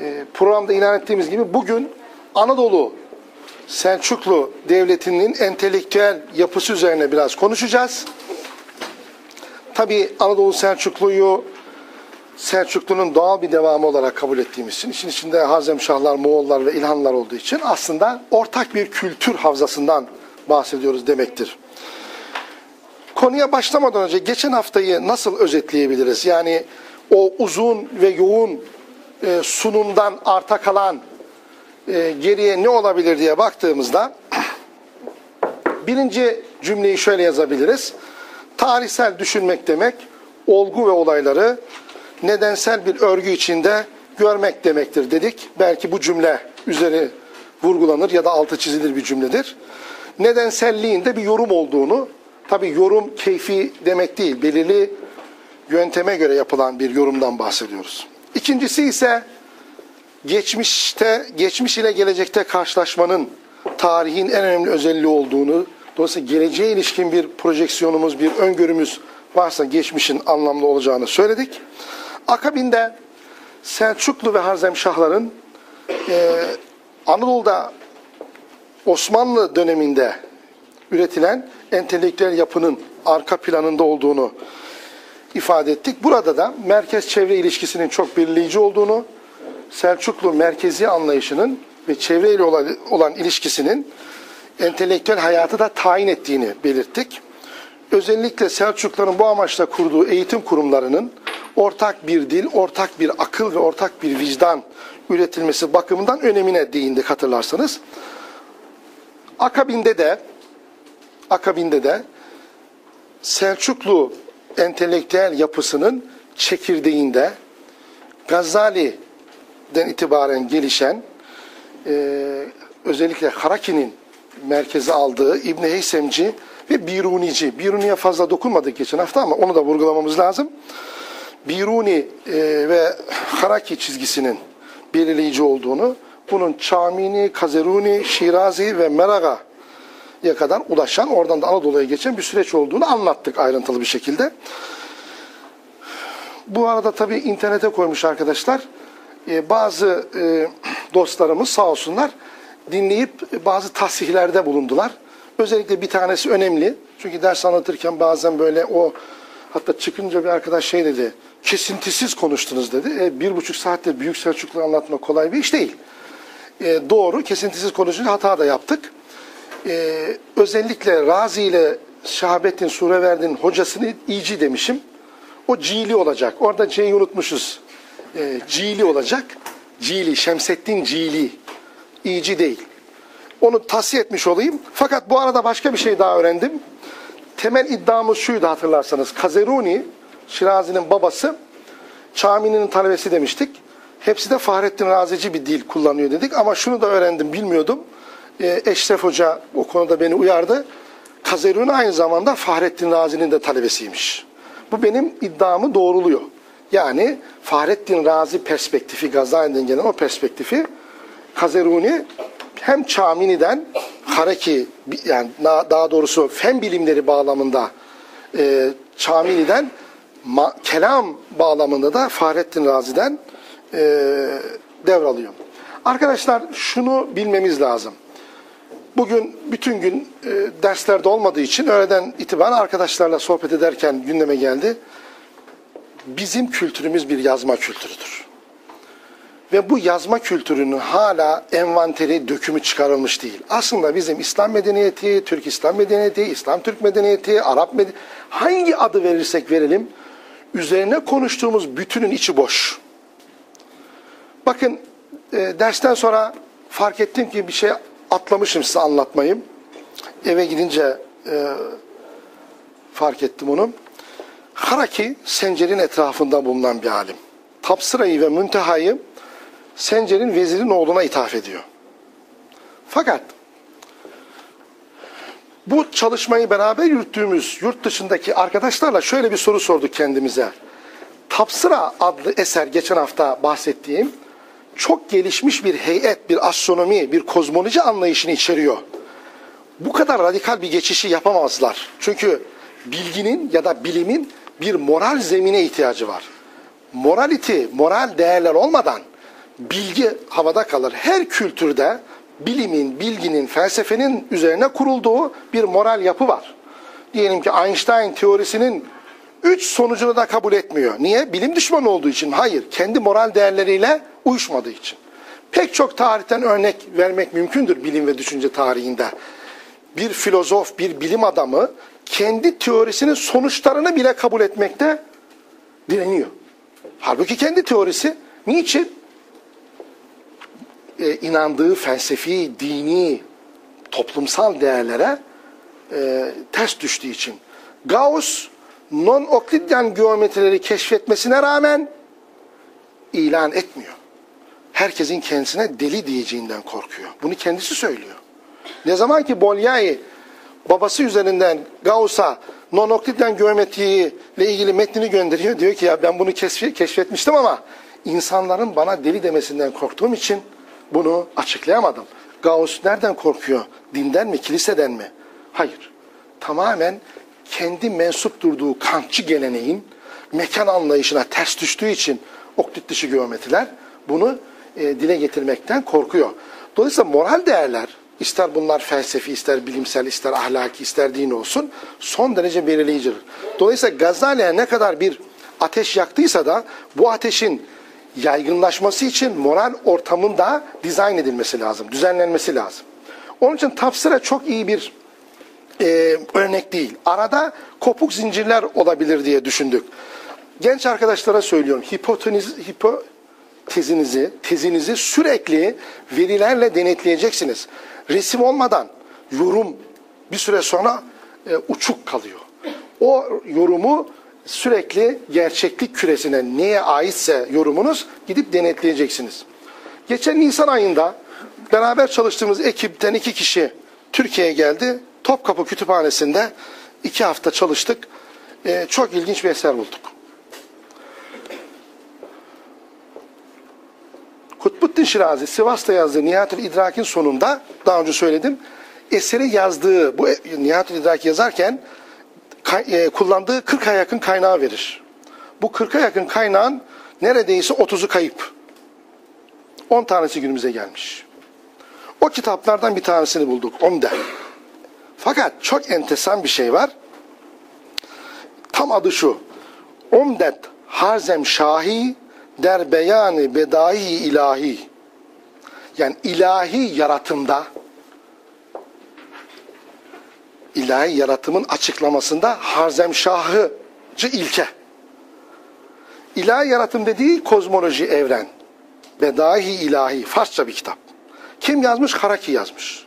e, programda ilan ettiğimiz gibi bugün Anadolu Selçuklu Devleti'nin entelektüel yapısı üzerine biraz konuşacağız. Tabii Anadolu Selçuklu'yu Selçuklu'nun doğal bir devamı olarak kabul ettiğimiz için, işin içinde Hazemşahlar, Moğollar ve İlhanlar olduğu için aslında ortak bir kültür havzasından bahsediyoruz demektir. Konuya başlamadan önce geçen haftayı nasıl özetleyebiliriz? Yani o uzun ve yoğun e, sunumdan arta kalan e, geriye ne olabilir diye baktığımızda birinci cümleyi şöyle yazabiliriz. Tarihsel düşünmek demek olgu ve olayları nedensel bir örgü içinde görmek demektir dedik. Belki bu cümle üzeri vurgulanır ya da altı çizilir bir cümledir. Nedenselliğin de bir yorum olduğunu, tabi yorum keyfi demek değil, belirli yönteme göre yapılan bir yorumdan bahsediyoruz. İkincisi ise geçmişte, geçmiş ile gelecekte karşılaşmanın tarihin en önemli özelliği olduğunu, dolayısıyla geleceğe ilişkin bir projeksiyonumuz, bir öngörümüz varsa geçmişin anlamlı olacağını söyledik. Akabinde Selçuklu ve Harzemşahların e, Anadolu'da Osmanlı döneminde üretilen entelektüel yapının arka planında olduğunu ifade ettik. Burada da merkez-çevre ilişkisinin çok belirleyici olduğunu, Selçuklu merkezi anlayışının ve çevreyle olan, olan ilişkisinin entelektüel hayatı da tayin ettiğini belirttik. Özellikle Selçukluların bu amaçla kurduğu eğitim kurumlarının ortak bir dil, ortak bir akıl ve ortak bir vicdan üretilmesi bakımından önemine değindik hatırlarsanız. Akabinde de akabinde de Selçuklu entelektüel yapısının çekirdeğinde Gazali'den itibaren gelişen e, özellikle Haraki'nin merkeze aldığı İbni Heysemci ve Birunici. Biruni'ye fazla dokunmadık geçen hafta ama onu da vurgulamamız lazım. Biruni e, ve Haraki çizgisinin belirleyici olduğunu, bunun Çamini, Kazeruni, Şirazi ve Meraga'ya kadar ulaşan, oradan da Anadolu'ya geçen bir süreç olduğunu anlattık ayrıntılı bir şekilde. Bu arada tabii internete koymuş arkadaşlar. E, bazı e, dostlarımız sağ olsunlar dinleyip bazı tahsihlerde bulundular. Özellikle bir tanesi önemli. Çünkü ders anlatırken bazen böyle o hatta çıkınca bir arkadaş şey dedi. Kesintisiz konuştunuz dedi. E, bir buçuk saatte Büyük Selçuklu anlatmak kolay bir iş değil. E, doğru kesintisiz konuşunca hata da yaptık. E, özellikle Razi ile Şahabettin Sureverdi'nin hocasını iyici demişim. O Cili olacak. Orada C'yi unutmuşuz. E, Cili olacak. Cili, Şemsettin Cili. İyici değil. Onu tahsiye etmiş olayım. Fakat bu arada başka bir şey daha öğrendim. Temel iddiamız şuydu hatırlarsanız. Kazeruni, Şirazi'nin babası, Çamini'nin talebesi demiştik. Hepsi de Fahrettin Razici bir dil kullanıyor dedik. Ama şunu da öğrendim, bilmiyordum. Ee, Eşref Hoca o konuda beni uyardı. Kazeruni aynı zamanda Fahrettin Razi'nin de talebesiymiş. Bu benim iddiamı doğruluyor. Yani Fahrettin Razi perspektifi, Gazali'den gelen o perspektifi Kazeruni hem Çamini'den Hareki yani daha doğrusu fen bilimleri bağlamında e, Çamini'den ma, kelam bağlamında da Fahrettin Razi'den e, devralıyor. Arkadaşlar şunu bilmemiz lazım. Bugün bütün gün e, derslerde olmadığı için öğleden itibaren arkadaşlarla sohbet ederken gündeme geldi. Bizim kültürümüz bir yazma kültürüdür. Ve bu yazma kültürünün hala envanteri, dökümü çıkarılmış değil. Aslında bizim İslam medeniyeti, Türk İslam medeniyeti, İslam Türk medeniyeti, Arap medeniyeti, hangi adı verirsek verelim, üzerine konuştuğumuz bütünün içi boş. Bakın e, dersten sonra fark ettim ki bir şey atlamışım size anlatmayı. Eve gidince e, fark ettim onu. Haraki, Sencer'in etrafında bulunan bir alim. Tapsırayı ve Münteha'yı Sencer'in vezirin oğluna ithaf ediyor. Fakat bu çalışmayı beraber yürüttüğümüz yurt dışındaki arkadaşlarla şöyle bir soru sorduk kendimize. Tapsıra adlı eser geçen hafta bahsettiğim çok gelişmiş bir heyet, bir astronomi, bir kozmoloji anlayışını içeriyor. Bu kadar radikal bir geçişi yapamazlar. Çünkü bilginin ya da bilimin bir moral zemine ihtiyacı var. Morality, moral değerler olmadan bilgi havada kalır. Her kültürde bilimin, bilginin, felsefenin üzerine kurulduğu bir moral yapı var. Diyelim ki Einstein teorisinin üç sonucunu da kabul etmiyor. Niye? Bilim düşmanı olduğu için. Hayır, kendi moral değerleriyle uyuşmadığı için. Pek çok tarihten örnek vermek mümkündür bilim ve düşünce tarihinde. Bir filozof, bir bilim adamı kendi teorisinin sonuçlarını bile kabul etmekte direniyor. Halbuki kendi teorisi niçin? Ee, inandığı felsefi, dini, toplumsal değerlere e, ters düştüğü için. Gauss non-Oklidyen geometrileri keşfetmesine rağmen ilan etmiyor. Herkesin kendisine deli diyeceğinden korkuyor. Bunu kendisi söylüyor. Ne zaman ki Bolyai babası üzerinden Gauss'a non-Oklidyen geometriyi ile ilgili metnini gönderiyor. Diyor ki ya ben bunu keşfetmiştim ama insanların bana deli demesinden korktuğum için bunu açıklayamadım. Gauss nereden korkuyor? Dinden mi, kiliseden mi? Hayır. Tamamen kendi mensup durduğu kantçı geleneğin mekan anlayışına ters düştüğü için oklit dışı geometriler bunu e, dile getirmekten korkuyor. Dolayısıyla moral değerler, ister bunlar felsefi, ister bilimsel, ister ahlaki, ister din olsun son derece belirleyicidir. Dolayısıyla Gazali'ye ne kadar bir ateş yaktıysa da bu ateşin yaygınlaşması için moral ortamın da dizayn edilmesi lazım, düzenlenmesi lazım. Onun için tafsire çok iyi bir e, örnek değil. Arada kopuk zincirler olabilir diye düşündük. Genç arkadaşlara söylüyorum. Hipoteniz, hipotezinizi, tezinizi sürekli verilerle denetleyeceksiniz. Resim olmadan yorum bir süre sonra e, uçuk kalıyor. O yorumu sürekli gerçeklik küresine neye aitse yorumunuz gidip denetleyeceksiniz. Geçen Nisan ayında beraber çalıştığımız ekipten iki kişi Türkiye'ye geldi. Topkapı Kütüphanesi'nde iki hafta çalıştık. Ee, çok ilginç bir eser bulduk. Kutbuddin Şirazi Sivas'ta yazdığı Nihatül İdrak'in sonunda daha önce söyledim. Eseri yazdığı bu Nihatül İdrak yazarken e, kullandığı 40'a yakın kaynağı verir. Bu 40'a yakın kaynağın neredeyse 30'u kayıp. 10 tanesi günümüze gelmiş. O kitaplardan bir tanesini bulduk. Onda. Fakat çok entesan bir şey var. Tam adı şu. Umdet Harzem Şahi der beyanı bedai ilahi. Yani ilahi yaratımda ilahi yaratımın açıklamasında Harzem Şahıcı ilke. İlahi yaratım dediği kozmoloji evren. Bedahi ilahi. Farsça bir kitap. Kim yazmış? Haraki yazmış.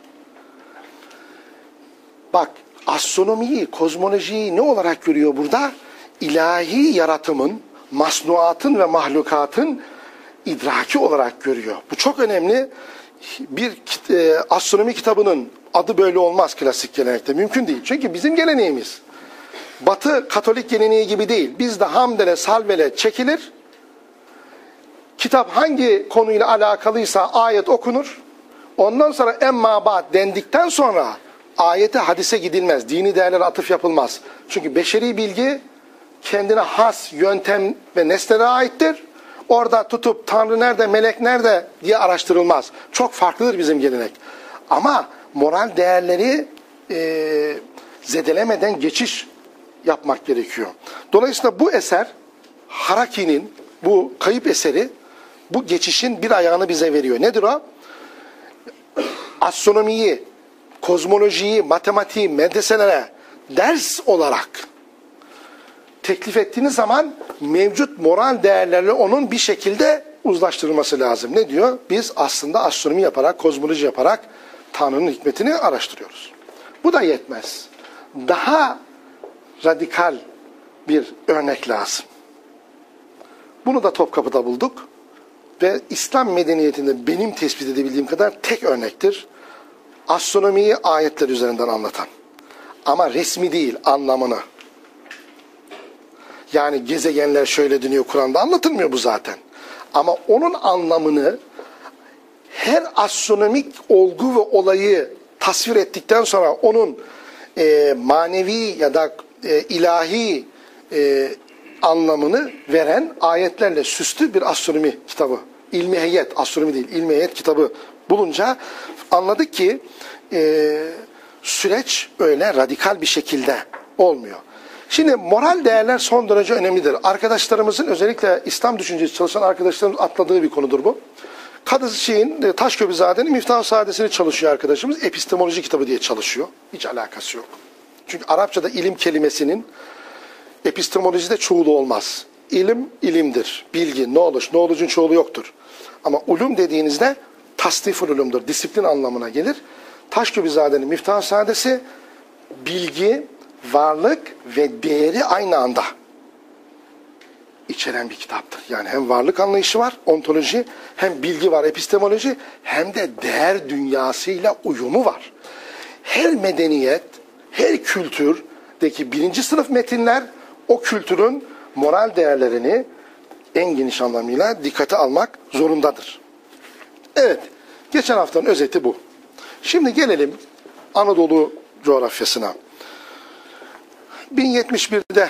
Bak astronomiyi, kozmolojiyi ne olarak görüyor burada? İlahi yaratımın, masnuatın ve mahlukatın idraki olarak görüyor. Bu çok önemli. Bir e, astronomi kitabının adı böyle olmaz klasik gelenekte. Mümkün değil. Çünkü bizim geleneğimiz Batı Katolik geleneği gibi değil. Bizde hamdele, salvele çekilir. Kitap hangi konuyla alakalıysa ayet okunur. Ondan sonra emma ba'd dendikten sonra ayete hadise gidilmez. Dini değerlere atıf yapılmaz. Çünkü beşeri bilgi kendine has yöntem ve nesnelere aittir. Orada tutup Tanrı nerede, melek nerede diye araştırılmaz. Çok farklıdır bizim gelenek. Ama moral değerleri e, zedelemeden geçiş yapmak gerekiyor. Dolayısıyla bu eser Haraki'nin bu kayıp eseri bu geçişin bir ayağını bize veriyor. Nedir o? Astronomiyi, kozmolojiyi, matematiği, medreselere ders olarak teklif ettiğiniz zaman mevcut moral değerlerle onun bir şekilde uzlaştırılması lazım. Ne diyor? Biz aslında astronomi yaparak, kozmoloji yaparak Tanrı'nın hikmetini araştırıyoruz. Bu da yetmez. Daha radikal bir örnek lazım. Bunu da Topkapı'da bulduk. Ve İslam medeniyetinde benim tespit edebildiğim kadar tek örnektir. Astronomiyi ayetler üzerinden anlatan. Ama resmi değil, anlamını. Yani gezegenler şöyle dönüyor Kur'an'da anlatılmıyor bu zaten. Ama onun anlamını her astronomik olgu ve olayı tasvir ettikten sonra onun e, manevi ya da e, ilahi e, anlamını veren ayetlerle süslü bir astronomi kitabı İlmi Heyet, astronomi değil, İlmi Heyet kitabı bulunca anladık ki e, süreç öyle radikal bir şekilde olmuyor. Şimdi moral değerler son derece önemlidir. Arkadaşlarımızın özellikle İslam düşüncesi çalışan arkadaşlarımız atladığı bir konudur bu. Kadı şeyin e, Taşköprüzade'nin Miftah Saadesi'ni çalışıyor arkadaşımız. Epistemoloji kitabı diye çalışıyor. Hiç alakası yok. Çünkü Arapçada ilim kelimesinin epistemolojide çoğulu olmaz. İlim ilimdir. Bilgi, knowledge, knowledge'un çoğulu yoktur. Ama ulum dediğinizde tasniful ulumdur. Disiplin anlamına gelir. Taşköprüzade'nin Miftah Saadesi bilgi, varlık ve değeri aynı anda içeren bir kitaptır. Yani hem varlık anlayışı var, ontoloji, hem bilgi var, epistemoloji, hem de değer dünyasıyla uyumu var. Her medeniyet, her kültürdeki birinci sınıf metinler o kültürün moral değerlerini en geniş anlamıyla dikkate almak zorundadır. Evet, geçen haftanın özeti bu. Şimdi gelelim Anadolu coğrafyasına. 1071'de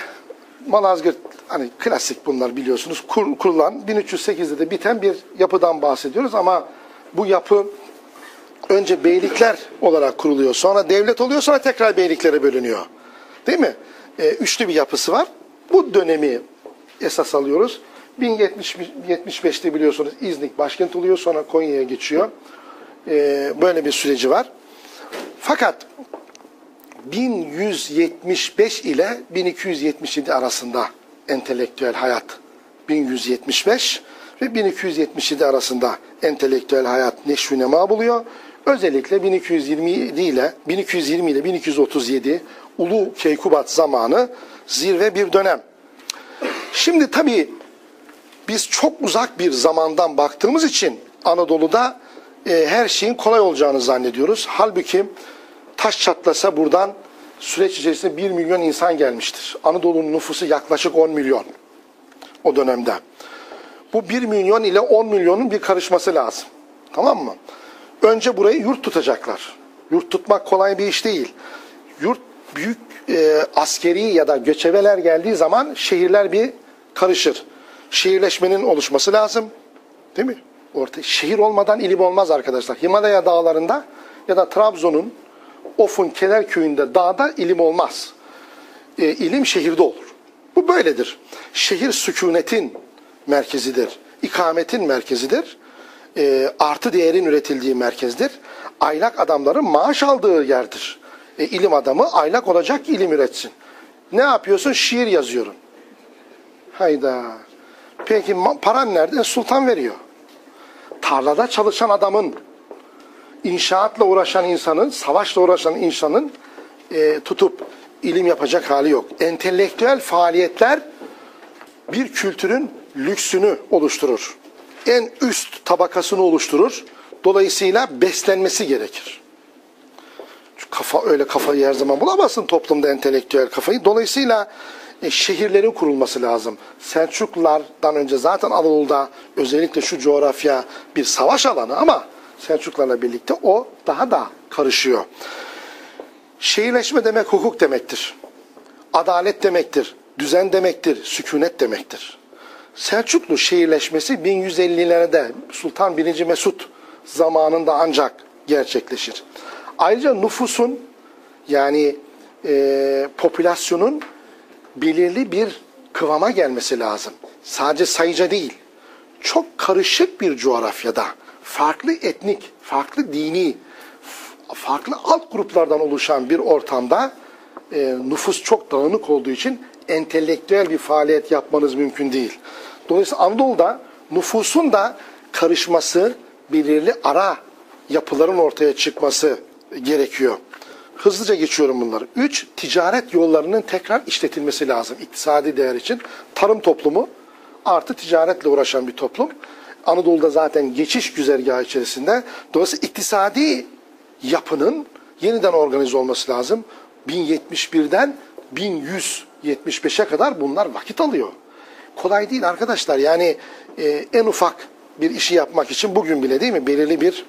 Malazgirt hani klasik bunlar biliyorsunuz kur, kurulan 1308'de de biten bir yapıdan bahsediyoruz ama bu yapı önce beylikler olarak kuruluyor. Sonra devlet oluyor sonra tekrar beyliklere bölünüyor. Değil mi? Ee, üçlü bir yapısı var. Bu dönemi esas alıyoruz. 1075'te biliyorsunuz İznik başkent oluyor sonra Konya'ya geçiyor. Ee, böyle bir süreci var. Fakat 1175 ile 1277 arasında entelektüel hayat 1175 ve 1277 arasında entelektüel hayat neşvi nema buluyor. Özellikle 1227 ile 1220 ile 1237 Ulu Keykubat zamanı zirve bir dönem. Şimdi tabii biz çok uzak bir zamandan baktığımız için Anadolu'da e, her şeyin kolay olacağını zannediyoruz. Halbuki taş çatlasa buradan süreç içerisinde 1 milyon insan gelmiştir. Anadolu'nun nüfusu yaklaşık 10 milyon o dönemde. Bu 1 milyon ile 10 milyonun bir karışması lazım. Tamam mı? Önce burayı yurt tutacaklar. Yurt tutmak kolay bir iş değil. Yurt büyük e, askeri ya da göçebeler geldiği zaman şehirler bir karışır. Şehirleşmenin oluşması lazım. Değil mi? Orta, şehir olmadan ilim olmaz arkadaşlar. Himalaya dağlarında ya da Trabzon'un Of'un Keler köyünde dağda ilim olmaz. E, ilim şehirde olur. Bu böyledir. Şehir sükunetin merkezidir. ikametin merkezidir. E, artı değerin üretildiği merkezdir. Aylak adamların maaş aldığı yerdir. E, ilim adamı aylak olacak ilim üretsin. Ne yapıyorsun? Şiir yazıyorum. Hayda. Peki paran nerede? Sultan veriyor. Tarlada çalışan adamın inşaatla uğraşan insanın, savaşla uğraşan insanın e, tutup ilim yapacak hali yok. Entelektüel faaliyetler bir kültürün lüksünü oluşturur. En üst tabakasını oluşturur. Dolayısıyla beslenmesi gerekir. Çünkü kafa öyle kafayı her zaman bulamazsın toplumda entelektüel kafayı. Dolayısıyla e, şehirlerin kurulması lazım. Selçuklulardan önce zaten Anadolu'da özellikle şu coğrafya bir savaş alanı ama Selçuklarla birlikte o daha da karışıyor. Şehirleşme demek hukuk demektir. Adalet demektir. Düzen demektir. Sükunet demektir. Selçuklu şehirleşmesi 1150'lerde Sultan 1. Mesut zamanında ancak gerçekleşir. Ayrıca nüfusun yani e, popülasyonun belirli bir kıvama gelmesi lazım. Sadece sayıca değil. Çok karışık bir coğrafyada farklı etnik, farklı dini, farklı alt gruplardan oluşan bir ortamda e, nüfus çok dağınık olduğu için entelektüel bir faaliyet yapmanız mümkün değil. Dolayısıyla Anadolu'da nüfusun da karışması, belirli ara yapıların ortaya çıkması gerekiyor. Hızlıca geçiyorum bunları. Üç, ticaret yollarının tekrar işletilmesi lazım iktisadi değer için. Tarım toplumu artı ticaretle uğraşan bir toplum. Anadolu'da zaten geçiş güzergahı içerisinde. Dolayısıyla iktisadi yapının yeniden organize olması lazım. 1071'den 1175'e kadar bunlar vakit alıyor. Kolay değil arkadaşlar. Yani e, en ufak bir işi yapmak için bugün bile değil mi belirli bir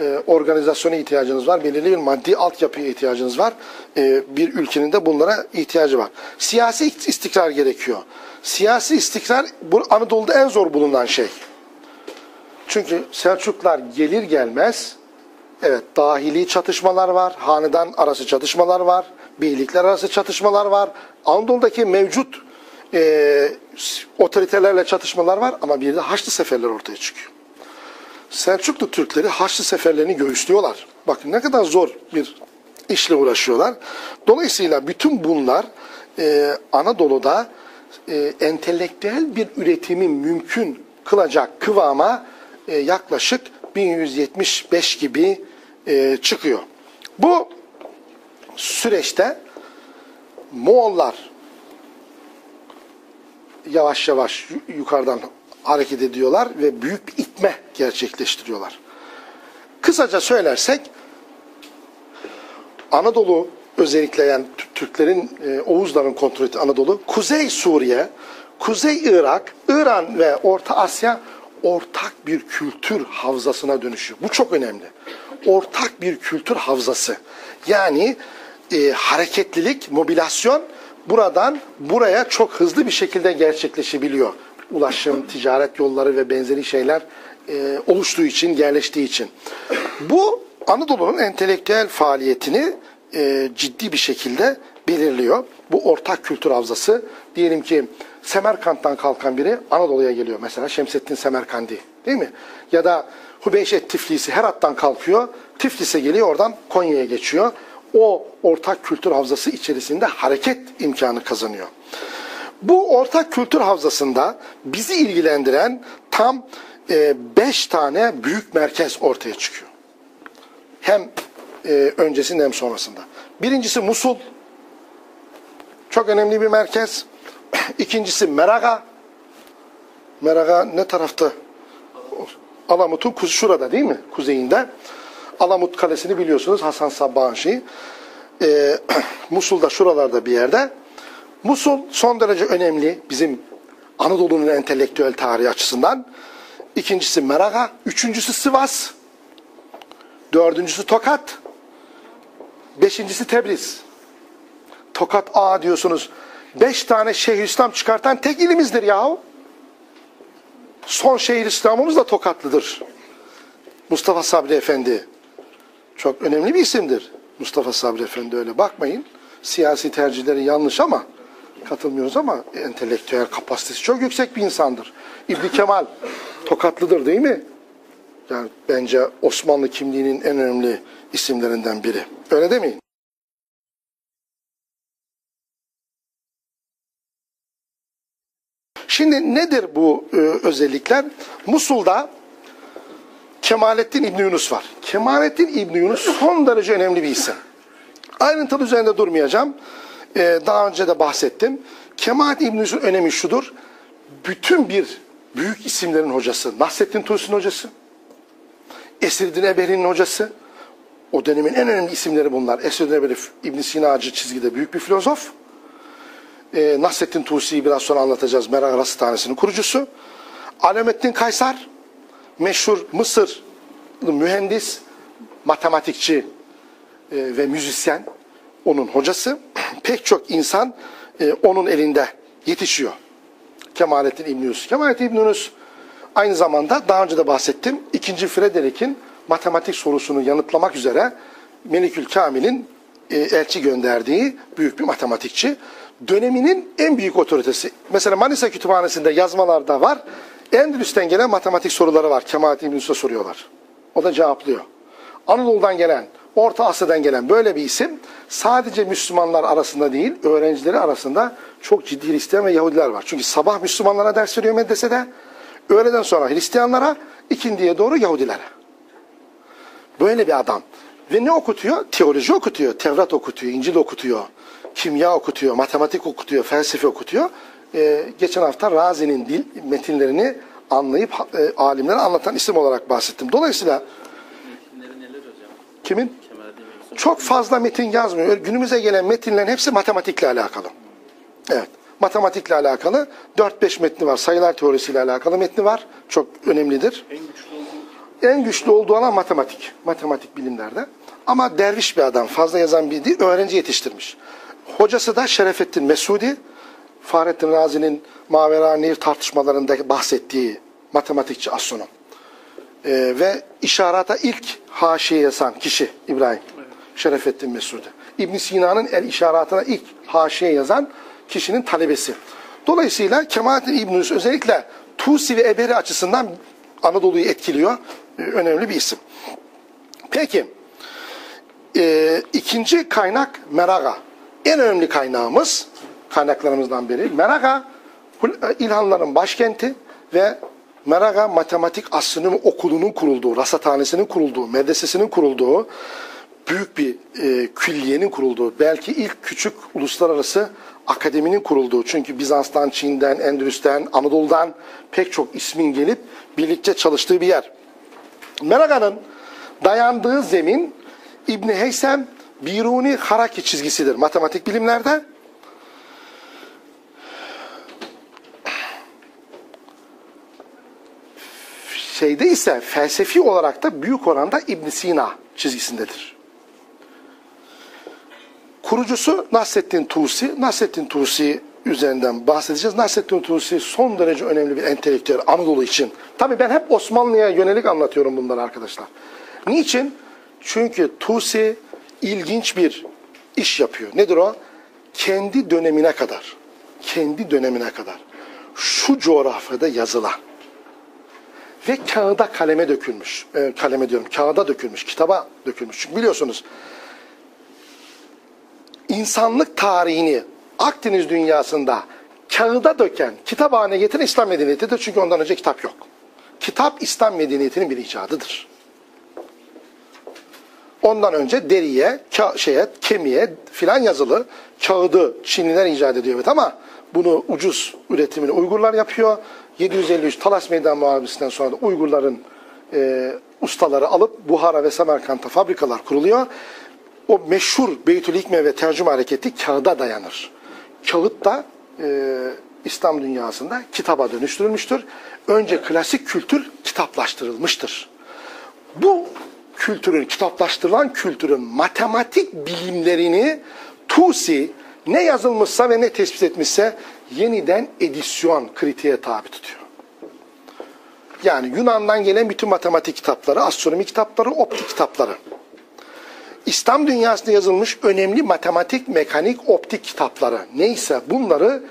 e, organizasyona ihtiyacınız var. Belirli bir maddi altyapıya ihtiyacınız var. E, bir ülkenin de bunlara ihtiyacı var. Siyasi istikrar gerekiyor. Siyasi istikrar bu Anadolu'da en zor bulunan şey. Çünkü Selçuklar gelir gelmez evet dahili çatışmalar var, hanedan arası çatışmalar var, beylikler arası çatışmalar var. Anadolu'daki mevcut e, otoritelerle çatışmalar var ama bir de Haçlı seferler ortaya çıkıyor. Selçuklu Türkleri Haçlı seferlerini göğüslüyorlar. Bakın ne kadar zor bir işle uğraşıyorlar. Dolayısıyla bütün bunlar e, Anadolu'da e, entelektüel bir üretimi mümkün kılacak kıvama e, yaklaşık 1175 gibi e, çıkıyor. Bu süreçte Moğollar yavaş yavaş yukarıdan hareket ediyorlar ve büyük bir itme gerçekleştiriyorlar. Kısaca söylersek Anadolu özellikle yani Türklerin, e, Oğuzların kontrol ettiği Anadolu, Kuzey Suriye, Kuzey Irak, İran ve Orta Asya ortak bir kültür havzasına dönüşüyor. Bu çok önemli. Ortak bir kültür havzası. Yani e, hareketlilik, mobilasyon buradan buraya çok hızlı bir şekilde gerçekleşebiliyor. Ulaşım, ticaret yolları ve benzeri şeyler e, oluştuğu için, yerleştiği için. Bu Anadolu'nun entelektüel faaliyetini e, ciddi bir şekilde belirliyor. Bu ortak kültür havzası. Diyelim ki Semerkant'tan kalkan biri Anadolu'ya geliyor. Mesela Şemsettin Semerkandi değil mi? Ya da Hubeyşet Tiflisi Herat'tan kalkıyor. Tiflis'e geliyor oradan Konya'ya geçiyor. O ortak kültür havzası içerisinde hareket imkanı kazanıyor. Bu ortak kültür havzasında bizi ilgilendiren tam e, beş tane büyük merkez ortaya çıkıyor. Hem e, öncesinde hem sonrasında. Birincisi Musul. Çok önemli bir merkez. İkincisi Meraga. Meraga ne tarafta? Alamut'un şurada değil mi? Kuzeyinde. Alamut Kalesi'ni biliyorsunuz Hasan Sabbahşi. Ee, Musul da şuralarda bir yerde. Musul son derece önemli bizim Anadolu'nun entelektüel tarihi açısından. İkincisi Meraga. Üçüncüsü Sivas. Dördüncüsü Tokat. Beşincisi Tebriz. Tokat A diyorsunuz. Beş tane şehir İslam çıkartan tek ilimizdir yahu. Son şehir İslam'ımız da Tokatlıdır. Mustafa Sabri Efendi. Çok önemli bir isimdir. Mustafa Sabri Efendi öyle bakmayın. Siyasi tercihleri yanlış ama katılmıyoruz ama entelektüel kapasitesi çok yüksek bir insandır. İbni Kemal Tokatlıdır değil mi? Yani bence Osmanlı kimliğinin en önemli isimlerinden biri. Öyle demeyin. Şimdi nedir bu e, özellikler? Musul'da Kemalettin İbni Yunus var. Kemalettin İbni Yunus son derece önemli bir isim. Ayrıntılı üzerinde durmayacağım. Ee, daha önce de bahsettim. İbni Yunus'un önemi şudur. Bütün bir büyük isimlerin hocası. Nasrettin Tusi'nin hocası. Esirdin Eberi'nin hocası. O dönemin en önemli isimleri bunlar. Esirdin Eberi İbn Sina'cı çizgide büyük bir filozof. Ee, Nasrettin Tusi'yi biraz sonra anlatacağız. Merak Rasathanesi'nin kurucusu. Alamettin Kaysar meşhur Mısır mühendis, matematikçi e, ve müzisyen onun hocası. Pek çok insan e, onun elinde yetişiyor. Kemalettin İbn Yunus. Kemalettin İbn Yunus aynı zamanda daha önce de bahsettim. İkinci Frederick'in matematik sorusunu yanıtlamak üzere Melikül Kamil'in e, elçi gönderdiği büyük bir matematikçi. Döneminin en büyük otoritesi. Mesela Manisa Kütüphanesi'nde yazmalarda var. Endülüs'ten gelen matematik soruları var. Kemalettin İbn Yunus'a soruyorlar. O da cevaplıyor. Anadolu'dan gelen, Orta Asya'dan gelen böyle bir isim sadece Müslümanlar arasında değil, öğrencileri arasında çok ciddi Hristiyan ve Yahudiler var. Çünkü sabah Müslümanlara ders veriyor medresede, öğleden sonra Hristiyanlara, ikindiye doğru Yahudilere. Böyle bir adam. Ve ne okutuyor? Teoloji okutuyor, Tevrat okutuyor, İncil okutuyor, kimya okutuyor, matematik okutuyor, felsefe okutuyor. Ee, geçen hafta Razi'nin dil metinlerini anlayıp e, alimlere anlatan isim olarak bahsettim. Dolayısıyla kimin? Çok fazla metin yazmıyor. Günümüze gelen metinlerin hepsi matematikle alakalı. Evet. Matematikle alakalı 4-5 metni var. Sayılar teorisiyle alakalı metni var. Çok önemlidir. En güçlü olduğu, en güçlü olduğu alan matematik. Matematik bilimlerde. Ama derviş bir adam. Fazla yazan bir değil. Öğrenci yetiştirmiş. Hocası da Şerefettin Mesudi. Fahrettin Razi'nin Mavera Nehir tartışmalarında bahsettiği matematikçi astronom. e, ve işarata ilk haşiye yazan kişi İbrahim. Şerefettin Mesudi. İbn Sina'nın el işaratına ilk haşiye yazan kişinin talebesi. Dolayısıyla Kemalettin İbn özellikle Tusi ve Eberi açısından Anadolu'yu etkiliyor. E, önemli bir isim. Peki. E, ikinci kaynak Meraga. En önemli kaynağımız kaynaklarımızdan biri. Meraga İlhanların başkenti ve Meraga Matematik Astronomi Okulu'nun kurulduğu, rasathanesinin kurulduğu, medresesinin kurulduğu, büyük bir e, külliyenin kurulduğu, belki ilk küçük uluslararası akademinin kurulduğu. Çünkü Bizans'tan, Çin'den, Endülüs'ten, Anadolu'dan pek çok ismin gelip birlikte çalıştığı bir yer. Meraga'nın dayandığı zemin İbni Heysem Biruni Haraki çizgisidir matematik bilimlerde. Şeyde ise felsefi olarak da büyük oranda İbn Sina çizgisindedir. Kurucusu Nasreddin Tusi. Nasreddin Tusi üzerinden bahsedeceğiz. Nasreddin Tusi son derece önemli bir entelektüel Anadolu için. Tabii ben hep Osmanlı'ya yönelik anlatıyorum bunları arkadaşlar. Niçin? Çünkü Tusi ilginç bir iş yapıyor. Nedir o? Kendi dönemine kadar, kendi dönemine kadar şu coğrafyada yazılan ve kağıda kaleme dökülmüş, e, kaleme diyorum, kağıda dökülmüş, kitaba dökülmüş. Çünkü biliyorsunuz insanlık tarihini Akdeniz dünyasında kağıda döken, kitap haline getiren İslam medeniyetidir. Çünkü ondan önce kitap yok. Kitap İslam medeniyetinin bir icadıdır. Ondan önce deriye, şeye, kemiğe filan yazılı kağıdı Çinliler icat ediyor evet ama bunu ucuz üretimini Uygurlar yapıyor. 753 Talas Meydan Muharebesi'nden sonra da Uygurların e, ustaları alıp Buhara ve Semerkant'ta fabrikalar kuruluyor. O meşhur Beytül Hikme ve tercüme hareketi kağıda dayanır. Kağıt da e, İslam dünyasında kitaba dönüştürülmüştür. Önce klasik kültür kitaplaştırılmıştır. Bu kültürün, kitaplaştırılan kültürün matematik bilimlerini Tusi ne yazılmışsa ve ne tespit etmişse yeniden edisyon kritiğe tabi tutuyor. Yani Yunan'dan gelen bütün matematik kitapları, astronomi kitapları, optik kitapları. İslam dünyasında yazılmış önemli matematik, mekanik, optik kitapları neyse bunları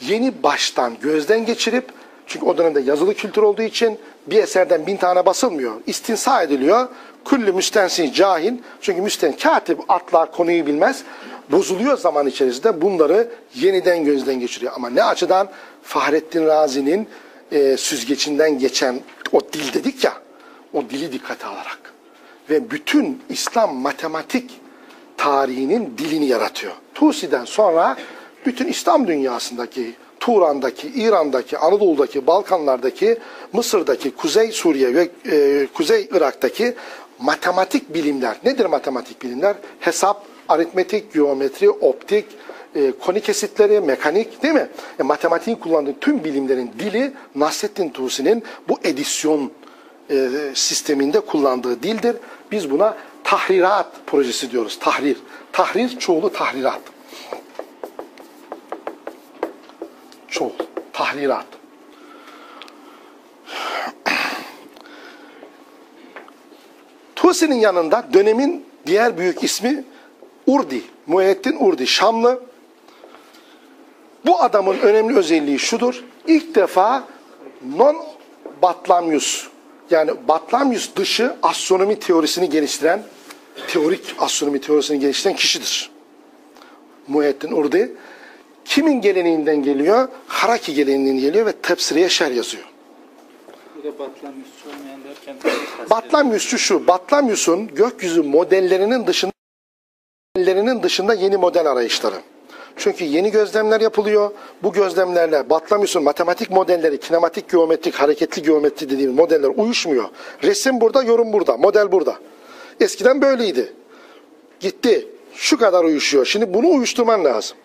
yeni baştan gözden geçirip çünkü o dönemde yazılı kültür olduğu için bir eserden bin tane basılmıyor. İstinsa ediliyor. Kullu müstensi cahil. Çünkü müsten katip atlar konuyu bilmez. Bozuluyor zaman içerisinde bunları yeniden gözden geçiriyor. Ama ne açıdan? Fahrettin Razi'nin e, süzgecinden geçen o dil dedik ya, o dili dikkate alarak ve bütün İslam matematik tarihinin dilini yaratıyor. Tusi'den sonra bütün İslam dünyasındaki, Turan'daki, İran'daki, Anadolu'daki, Balkanlardaki, Mısır'daki, Kuzey Suriye ve e, Kuzey Irak'taki matematik bilimler. Nedir matematik bilimler? Hesap, aritmetik, geometri, optik, e, koni kesitleri, mekanik değil mi? E, matematiğin kullandığı tüm bilimlerin dili Nasreddin Tusi'nin bu edisyon e, sisteminde kullandığı dildir. Biz buna tahrirat projesi diyoruz. Tahrir. Tahrir çoğulu tahrirat. Çoğul. Tahrirat. Tusi'nin yanında dönemin diğer büyük ismi Urdi. Muhyiddin Urdi. Şamlı. Bu adamın önemli özelliği şudur. İlk defa non Batlamyus yani Batlamyus dışı astronomi teorisini geliştiren, teorik astronomi teorisini geliştiren kişidir. Muhyiddin Urdi. Kimin geleneğinden geliyor? Haraki geleneğinden geliyor ve tefsiriye şer yazıyor. Burada Batlamyusçu olmayan derken... Batlamyusçu şu, Batlamyus'un gökyüzü modellerinin dışında modellerinin dışında yeni model arayışları. Çünkü yeni gözlemler yapılıyor. Bu gözlemlerle Batlamyus'un matematik modelleri, kinematik geometrik, hareketli geometri dediğimiz modeller uyuşmuyor. Resim burada, yorum burada, model burada. Eskiden böyleydi. Gitti. Şu kadar uyuşuyor. Şimdi bunu uyuşturman lazım.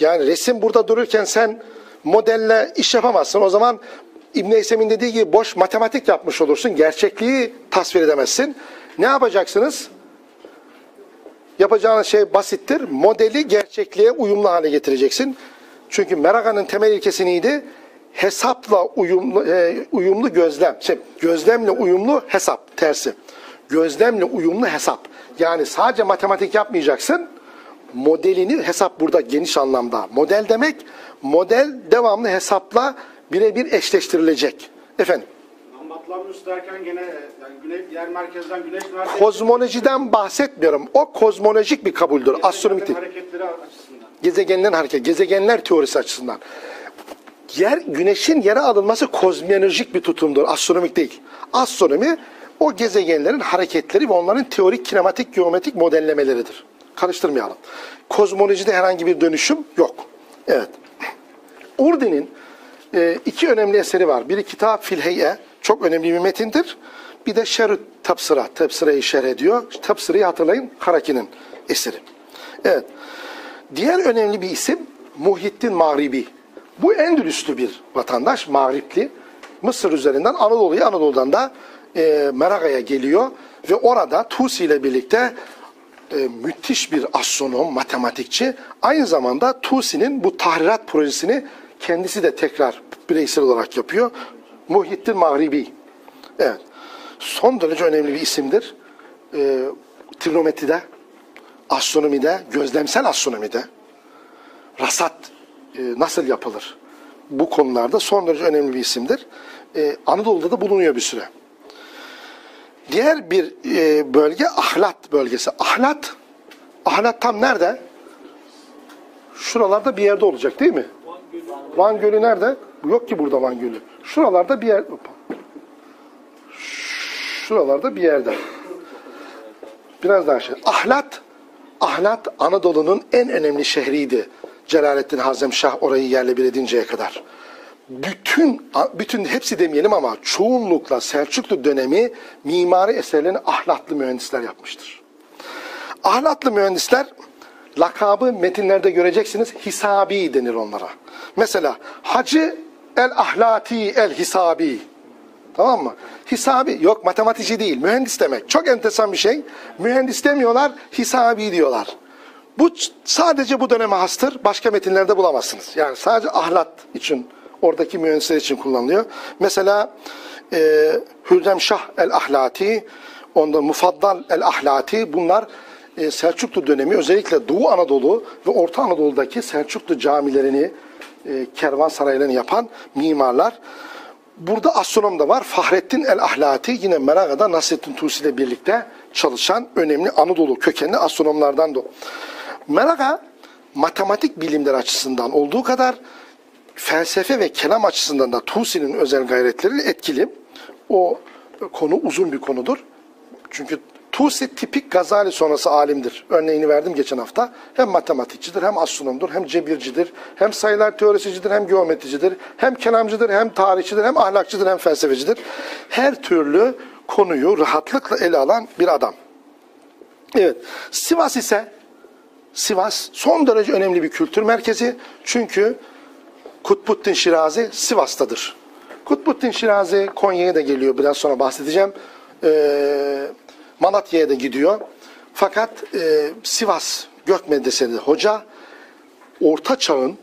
Yani resim burada dururken sen modelle iş yapamazsın. O zaman İbn Eysem'in dediği gibi boş matematik yapmış olursun. Gerçekliği tasvir edemezsin. Ne yapacaksınız? Yapacağınız şey basittir. Modeli gerçekliğe uyumlu hale getireceksin. Çünkü Meraga'nın temel ilkesi neydi? hesapla uyumlu e, uyumlu gözlem. Şey, gözlemle uyumlu hesap tersi. Gözlemle uyumlu hesap. Yani sadece matematik yapmayacaksın. Modelini hesap burada geniş anlamda. Model demek model devamlı hesapla birebir eşleştirilecek. Efendim Batlamyus derken gene yani güney, yer merkezden güneş nerede? kozmolojiden bahsetmiyorum. O kozmolojik bir kabuldür. Astronomik değil. hareketleri açısından. Gezegenlerin hareket, gezegenler teorisi açısından. Yer, güneşin yere alınması kozmolojik bir tutumdur, astronomik değil. Astronomi o gezegenlerin hareketleri ve onların teorik, kinematik, geometrik modellemeleridir. Karıştırmayalım. Kozmolojide herhangi bir dönüşüm yok. Evet. Urdi'nin e, iki önemli eseri var. Biri Kitap Filheyye, çok önemli bir metindir. Bir de Şerut Tapsıra, Tapsıra'yı şerh ediyor. Tapsıra'yı hatırlayın, Haraki'nin eseri. Evet. Diğer önemli bir isim Muhyiddin Mağribi. Bu Endülüslü bir vatandaş, Mağripli. Mısır üzerinden Anadolu'ya, Anadolu'dan da e, Meraga'ya geliyor ve orada Tusi ile birlikte e, müthiş bir astronom, matematikçi. Aynı zamanda Tusi'nin bu tahrirat projesini kendisi de tekrar bireysel olarak yapıyor. Muhyiddin Mağribi. Evet. Son derece önemli bir isimdir. E, trigonometride, astronomide, gözlemsel astronomide rasat e, nasıl yapılır? Bu konularda son derece önemli bir isimdir. E, Anadolu'da da bulunuyor bir süre. Diğer bir e, bölge Ahlat bölgesi. Ahlat, Ahlat tam nerede? Şuralarda bir yerde olacak değil mi? Van Gölü nerede? Yok ki burada Van Gölü. Şuralarda bir yer. Şuralarda bir yerde. Biraz daha şey. Ahlat, Ahlat Anadolu'nun en önemli şehriydi. Celalettin Hazemşah orayı yerle bir edinceye kadar. Bütün, bütün hepsi demeyelim ama çoğunlukla Selçuklu dönemi mimari eserlerini ahlatlı mühendisler yapmıştır. Ahlatlı mühendisler lakabı metinlerde göreceksiniz hisabi denir onlara. Mesela Hacı el ahlati el hisabi. Tamam mı? Hisabi yok matematici değil mühendis demek. Çok enteresan bir şey. Mühendis demiyorlar hisabi diyorlar. Bu sadece bu döneme hastır. Başka metinlerde bulamazsınız. Yani sadece ahlat için oradaki mühendisler için kullanılıyor. Mesela e, Hürrem Şah el Ahlati, onda Mufaddal el Ahlati bunlar e, Selçuklu dönemi özellikle Doğu Anadolu ve Orta Anadolu'daki Selçuklu camilerini, e, kervansaraylarını yapan mimarlar. Burada astronom da var. Fahrettin el Ahlati yine Meraga'da Nasrettin Tusi ile birlikte çalışan önemli Anadolu kökenli astronomlardan da. Meraga matematik bilimler açısından olduğu kadar felsefe ve kelam açısından da Tusi'nin özel gayretleriyle etkili. O konu uzun bir konudur. Çünkü Tusi tipik Gazali sonrası alimdir. Örneğini verdim geçen hafta. Hem matematikçidir, hem astronomdur, hem cebircidir, hem sayılar teorisicidir, hem geometricidir, hem kelamcıdır, hem tarihçidir, hem ahlakçıdır, hem felsefecidir. Her türlü konuyu rahatlıkla ele alan bir adam. Evet, Sivas ise Sivas son derece önemli bir kültür merkezi. Çünkü Kutbuddin Şirazi Sivas'tadır. Kutbuddin Şirazi Konya'ya da geliyor. Biraz sonra bahsedeceğim. Ee, Malatya'ya da gidiyor. Fakat e, Sivas Gök Medresesi'nde hoca Orta Çağ'ın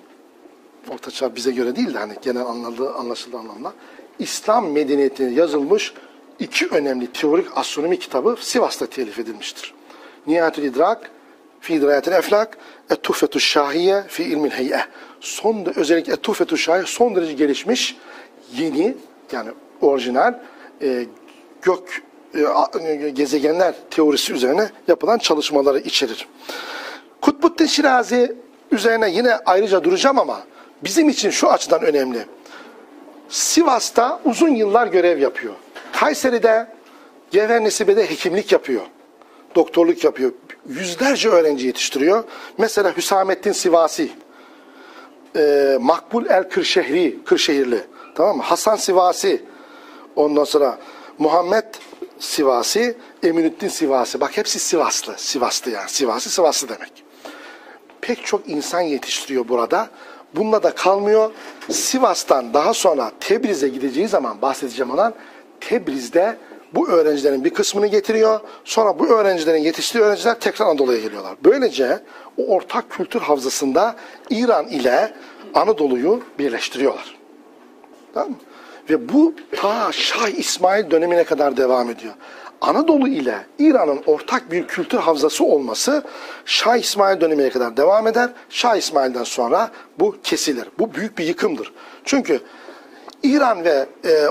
Orta Çağ bize göre değil de hani genel anladığı, anlaşıldığı anlamda İslam medeniyetine yazılmış iki önemli teorik astronomi kitabı Sivas'ta telif edilmiştir. Nihayetül İdrak fi idrayatil eflak etufetü şahiye fi ilmil heyye. Son özellikle etufetü şahiye son derece gelişmiş yeni yani orijinal e, gök gezegenler teorisi üzerine yapılan çalışmaları içerir. Kutbuddin Şirazi üzerine yine ayrıca duracağım ama bizim için şu açıdan önemli. Sivas'ta uzun yıllar görev yapıyor. Kayseri'de, Gevernesibe'de hekimlik yapıyor. Doktorluk yapıyor. Yüzlerce öğrenci yetiştiriyor. Mesela Hüsamettin Sivasi, e, Makbul El Kırşehri, Kırşehirli. Tamam mı? Hasan Sivasi, ondan sonra Muhammed Sivasi, Eminüddin Sivasi. Bak hepsi Sivaslı. Sivaslı yani. Sivasi Sivaslı demek. Pek çok insan yetiştiriyor burada. Bununla da kalmıyor. Sivas'tan daha sonra Tebriz'e gideceği zaman bahsedeceğim ondan. Tebriz'de bu öğrencilerin bir kısmını getiriyor. Sonra bu öğrencilerin yetiştiği öğrenciler tekrar Anadolu'ya geliyorlar. Böylece o ortak kültür havzasında İran ile Anadolu'yu birleştiriyorlar. Tamam mı? Ve bu ta Şah İsmail dönemine kadar devam ediyor. Anadolu ile İran'ın ortak bir kültür havzası olması Şah İsmail dönemine kadar devam eder. Şah İsmail'den sonra bu kesilir. Bu büyük bir yıkımdır. Çünkü İran ve e,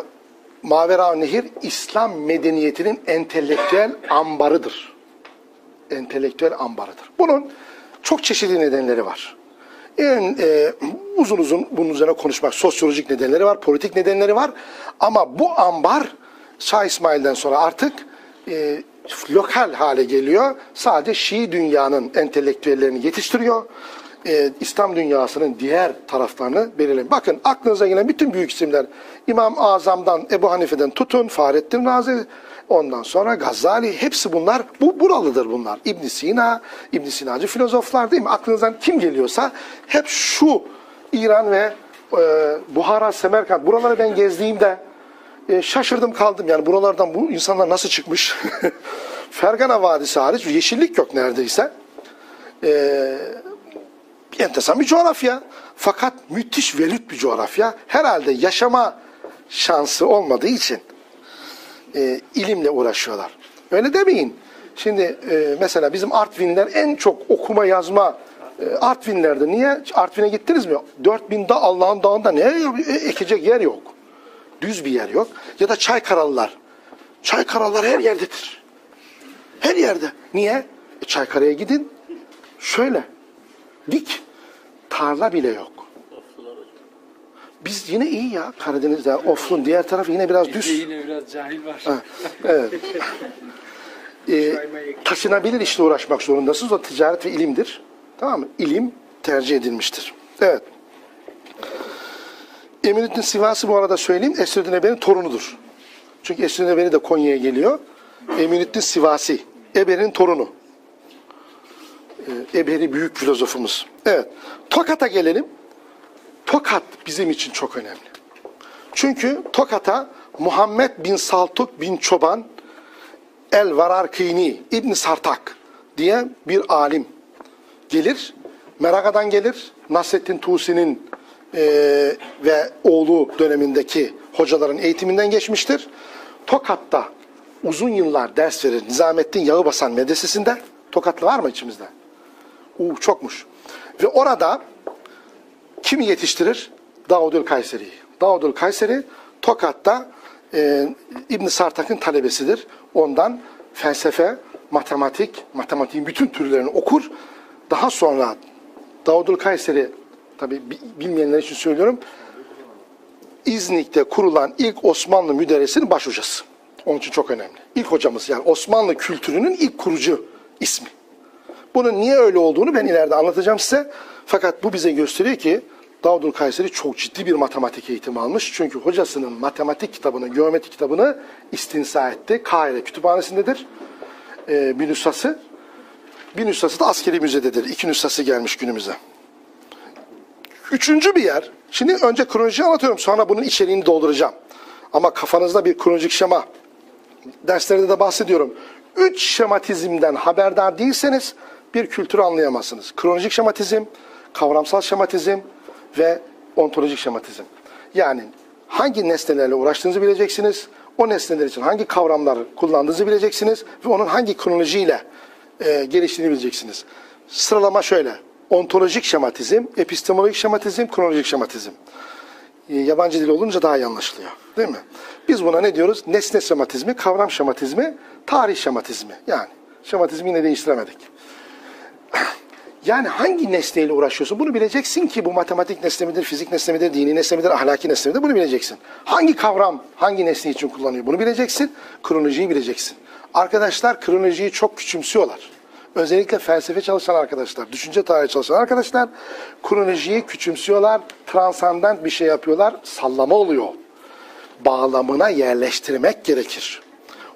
Mavera Nehir İslam medeniyetinin entelektüel ambarıdır. Entelektüel ambarıdır. Bunun çok çeşitli nedenleri var. En e, uzun uzun bunun üzerine konuşmak, sosyolojik nedenleri var, politik nedenleri var. Ama bu ambar Şah İsmail'den sonra artık e, lokal hale geliyor. Sadece Şii dünyanın entelektüellerini yetiştiriyor. E, İslam dünyasının diğer taraflarını belirleyin. Bakın aklınıza gelen bütün büyük isimler İmam Azam'dan, Ebu Hanife'den tutun, Fahrettin Razi, ondan sonra Gazali hepsi bunlar bu buralıdır bunlar. İbn Sina, İbn Sinacı filozoflar değil mi? Aklınızdan kim geliyorsa hep şu İran ve e, Buhara, Semerkant buraları ben gezdiğimde e, şaşırdım kaldım. Yani buralardan bu insanlar nasıl çıkmış? Fergana Vadisi hariç yeşillik yok neredeyse. E, enteresan bir coğrafya. Fakat müthiş velut bir coğrafya. Herhalde yaşama şansı olmadığı için e, ilimle uğraşıyorlar. Öyle demeyin. Şimdi e, mesela bizim Artvinler en çok okuma yazma e, Artvinler'de. Niye? Artvin'e gittiniz mi? 4000 da Allah'ın dağında ne ekecek yer yok. Düz bir yer yok. Ya da Çaykaralılar. Çaykaralılar her yerdedir. Her yerde. Niye? E, Çaykara'ya gidin. Şöyle. Dik. Tarla bile yok. Biz yine iyi ya Karadeniz'de. Oflun diğer taraf yine biraz Bizde düz. yine biraz cahil var. Ha, evet. Ee, taşınabilir işle uğraşmak zorundasınız. O ticaret ve ilimdir. Tamam mı? İlim tercih edilmiştir. Evet. Eminüddin Sivasi bu arada söyleyeyim. Esreddin Ebe'nin torunudur. Çünkü Esreddin Ebe'ni de Konya'ya geliyor. Eminüddin Sivasi. Ebe'nin torunu. Ee, Eberi büyük filozofumuz. Evet. Tokat'a gelelim. Tokat bizim için çok önemli. Çünkü Tokat'a Muhammed bin Saltuk bin Çoban El Vararkini İbn Sartak diye bir alim gelir. Meraka'dan gelir. Nasreddin Tusi'nin eee, ve oğlu dönemindeki hocaların eğitiminden geçmiştir. Tokat'ta uzun yıllar ders verir. Nizamettin Yağıbasan medresesinde. Tokatlı var mı içimizde? Uu, çokmuş. Ve orada kimi yetiştirir? Davudül Kayseri'yi. Davudül Kayseri Tokat'ta e, İbn Sartak'ın talebesidir. Ondan felsefe, matematik, matematiğin bütün türlerini okur. Daha sonra Davudül Kayseri, tabi bilmeyenler için söylüyorum, İznik'te kurulan ilk Osmanlı müderrisinin baş hocası. Onun için çok önemli. İlk hocamız yani Osmanlı kültürünün ilk kurucu ismi. Bunun niye öyle olduğunu ben ileride anlatacağım size. Fakat bu bize gösteriyor ki Davudül Kayseri çok ciddi bir matematik eğitimi almış. Çünkü hocasının matematik kitabını, geometri kitabını istinsa etti. Kahire kütüphanesindedir. Ee, bir nüshası. Bir nüshası da askeri müzededir. İki nüshası gelmiş günümüze. Üçüncü bir yer. Şimdi önce kronoloji anlatıyorum. Sonra bunun içeriğini dolduracağım. Ama kafanızda bir kronolojik şema. Derslerde de bahsediyorum. Üç şematizmden haberdar değilseniz bir kültürü anlayamazsınız. Kronolojik şematizm, kavramsal şematizm ve ontolojik şematizm. Yani hangi nesnelerle uğraştığınızı bileceksiniz. O nesneler için hangi kavramları kullandığınızı bileceksiniz ve onun hangi kronolojiyle e, geliştiğini bileceksiniz. Sıralama şöyle. Ontolojik şematizm, epistemolojik şematizm, kronolojik şematizm. E, yabancı dil olunca daha iyi anlaşılıyor. Değil mi? Biz buna ne diyoruz? Nesne şematizmi, kavram şematizmi, tarih şematizmi. Yani şematizmi yine değiştiremedik. Yani hangi nesneyle uğraşıyorsun? Bunu bileceksin ki bu matematik nesne midir, fizik nesne midir, dini nesne midir, ahlaki nesne midir? Bunu bileceksin. Hangi kavram hangi nesne için kullanıyor? Bunu bileceksin. Kronolojiyi bileceksin. Arkadaşlar kronolojiyi çok küçümsüyorlar. Özellikle felsefe çalışan arkadaşlar, düşünce tarihi çalışan arkadaşlar kronolojiyi küçümsüyorlar. Transandant bir şey yapıyorlar. Sallama oluyor. Bağlamına yerleştirmek gerekir.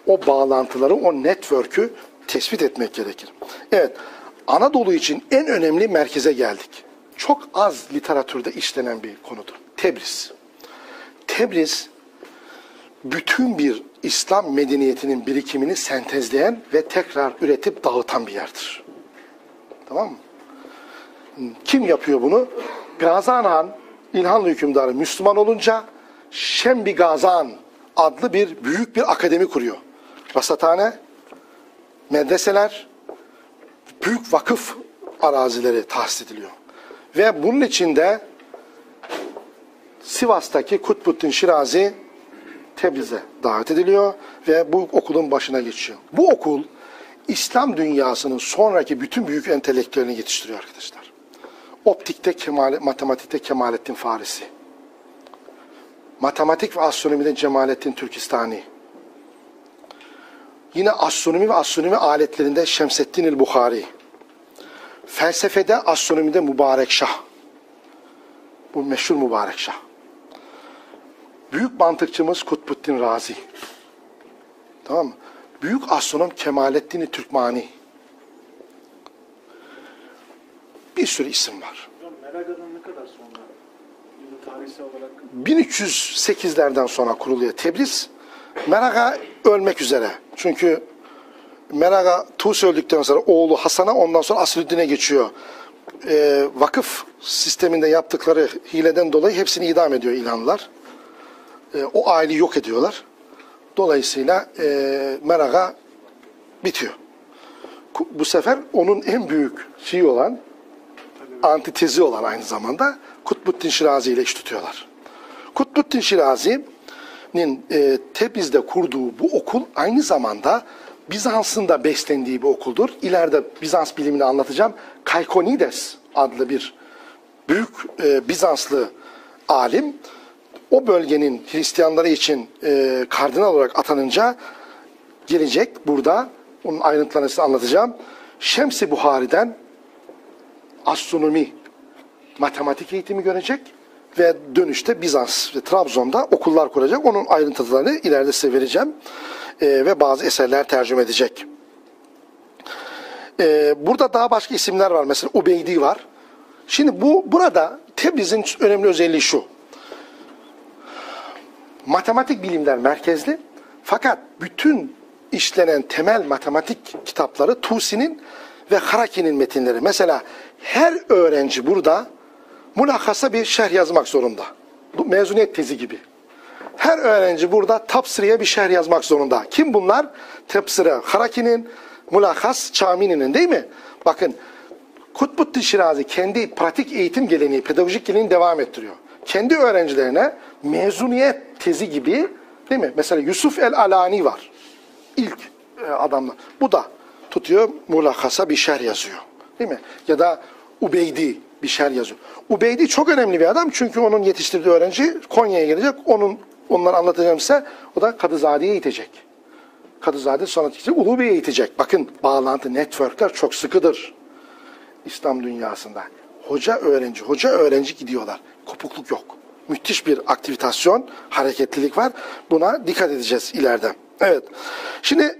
O bağlantıları, o network'ü tespit etmek gerekir. Evet, Anadolu için en önemli merkeze geldik. Çok az literatürde işlenen bir konudur. Tebriz. Tebriz bütün bir İslam medeniyetinin birikimini sentezleyen ve tekrar üretip dağıtan bir yerdir. Tamam mı? Kim yapıyor bunu? Gazan Han, İlhanlı hükümdarı Müslüman olunca Şembi Gazan adlı bir büyük bir akademi kuruyor. Rasathane, medreseler, büyük vakıf arazileri tahsis ediliyor. Ve bunun içinde Sivas'taki Kutbuddin Şirazi Tebriz'e davet ediliyor ve bu okulun başına geçiyor. Bu okul İslam dünyasının sonraki bütün büyük entelektüelini yetiştiriyor arkadaşlar. Optikte Kemal, matematikte Kemalettin Farisi. Matematik ve astronomide Cemalettin Türkistani. Yine astronomi ve astronomi aletlerinde Şemseddin el Bukhari. Felsefede, astronomide Mübarek Şah. Bu meşhur Mübarek Şah. Büyük mantıkçımız Kutbuddin Razi. Tamam mı? Büyük astronom Kemalettin Türkmani. Bir sürü isim var. Hocam Meraga'dan ne kadar sonra? Yılı tarihsel olarak 1308'lerden sonra kuruluyor Tebriz. Meraga ölmek üzere. Çünkü Meraga Tusi öldükten sonra oğlu Hasan'a ondan sonra Asrüddin'e geçiyor. Ee, vakıf sisteminde yaptıkları hileden dolayı hepsini idam ediyor İlhanlılar. Ee, o aileyi yok ediyorlar. Dolayısıyla e, Meraga bitiyor. Bu sefer onun en büyük şeyi olan antitezi olan aynı zamanda Kutbuddin Şirazi ile iş tutuyorlar. Kutbuddin Şirazi'nin e, Tebriz'de kurduğu bu okul aynı zamanda Bizans'ın da beslendiği bir okuldur. İleride Bizans bilimini anlatacağım. Kaikonides adlı bir büyük e, Bizanslı alim o bölgenin Hristiyanları için e, kardinal olarak atanınca gelecek burada onun ayrıntılarını size anlatacağım. Şems-i Buhari'den astronomi, matematik eğitimi görecek ve dönüşte Bizans ve Trabzon'da okullar kuracak. Onun ayrıntılarını ileride size vereceğim Ee, ve bazı eserler tercüme edecek. Ee, burada daha başka isimler var. Mesela Ubeydi var. Şimdi bu burada Tebriz'in önemli özelliği şu. Matematik bilimler merkezli fakat bütün işlenen temel matematik kitapları Tusi'nin ve Haraki'nin metinleri. Mesela her öğrenci burada mülakasa bir şerh yazmak zorunda. Bu mezuniyet tezi gibi. Her öğrenci burada Tapsırı'ya bir şerh yazmak zorunda. Kim bunlar? Tapsırı Haraki'nin, Mulakas Çamini'nin değil mi? Bakın Kutbuddin Şirazi kendi pratik eğitim geleneği, pedagojik geleneğini devam ettiriyor. Kendi öğrencilerine mezuniyet tezi gibi değil mi? Mesela Yusuf el-Alani var. İlk e, adamlar. Bu da tutuyor mulakasa bir şer yazıyor. Değil mi? Ya da Ubeydi bir şer yazıyor. Ubeydi çok önemli bir adam çünkü onun yetiştirdiği öğrenci Konya'ya gelecek. Onun onları anlatacağım size. O da Kadızade'ye itecek. Kadızade sonra gidecek, Ulu Bey'e itecek. Bakın bağlantı, networkler çok sıkıdır. İslam dünyasında. Hoca öğrenci, hoca öğrenci gidiyorlar. Kopukluk yok. Müthiş bir aktivitasyon, hareketlilik var. Buna dikkat edeceğiz ileride. Evet. Şimdi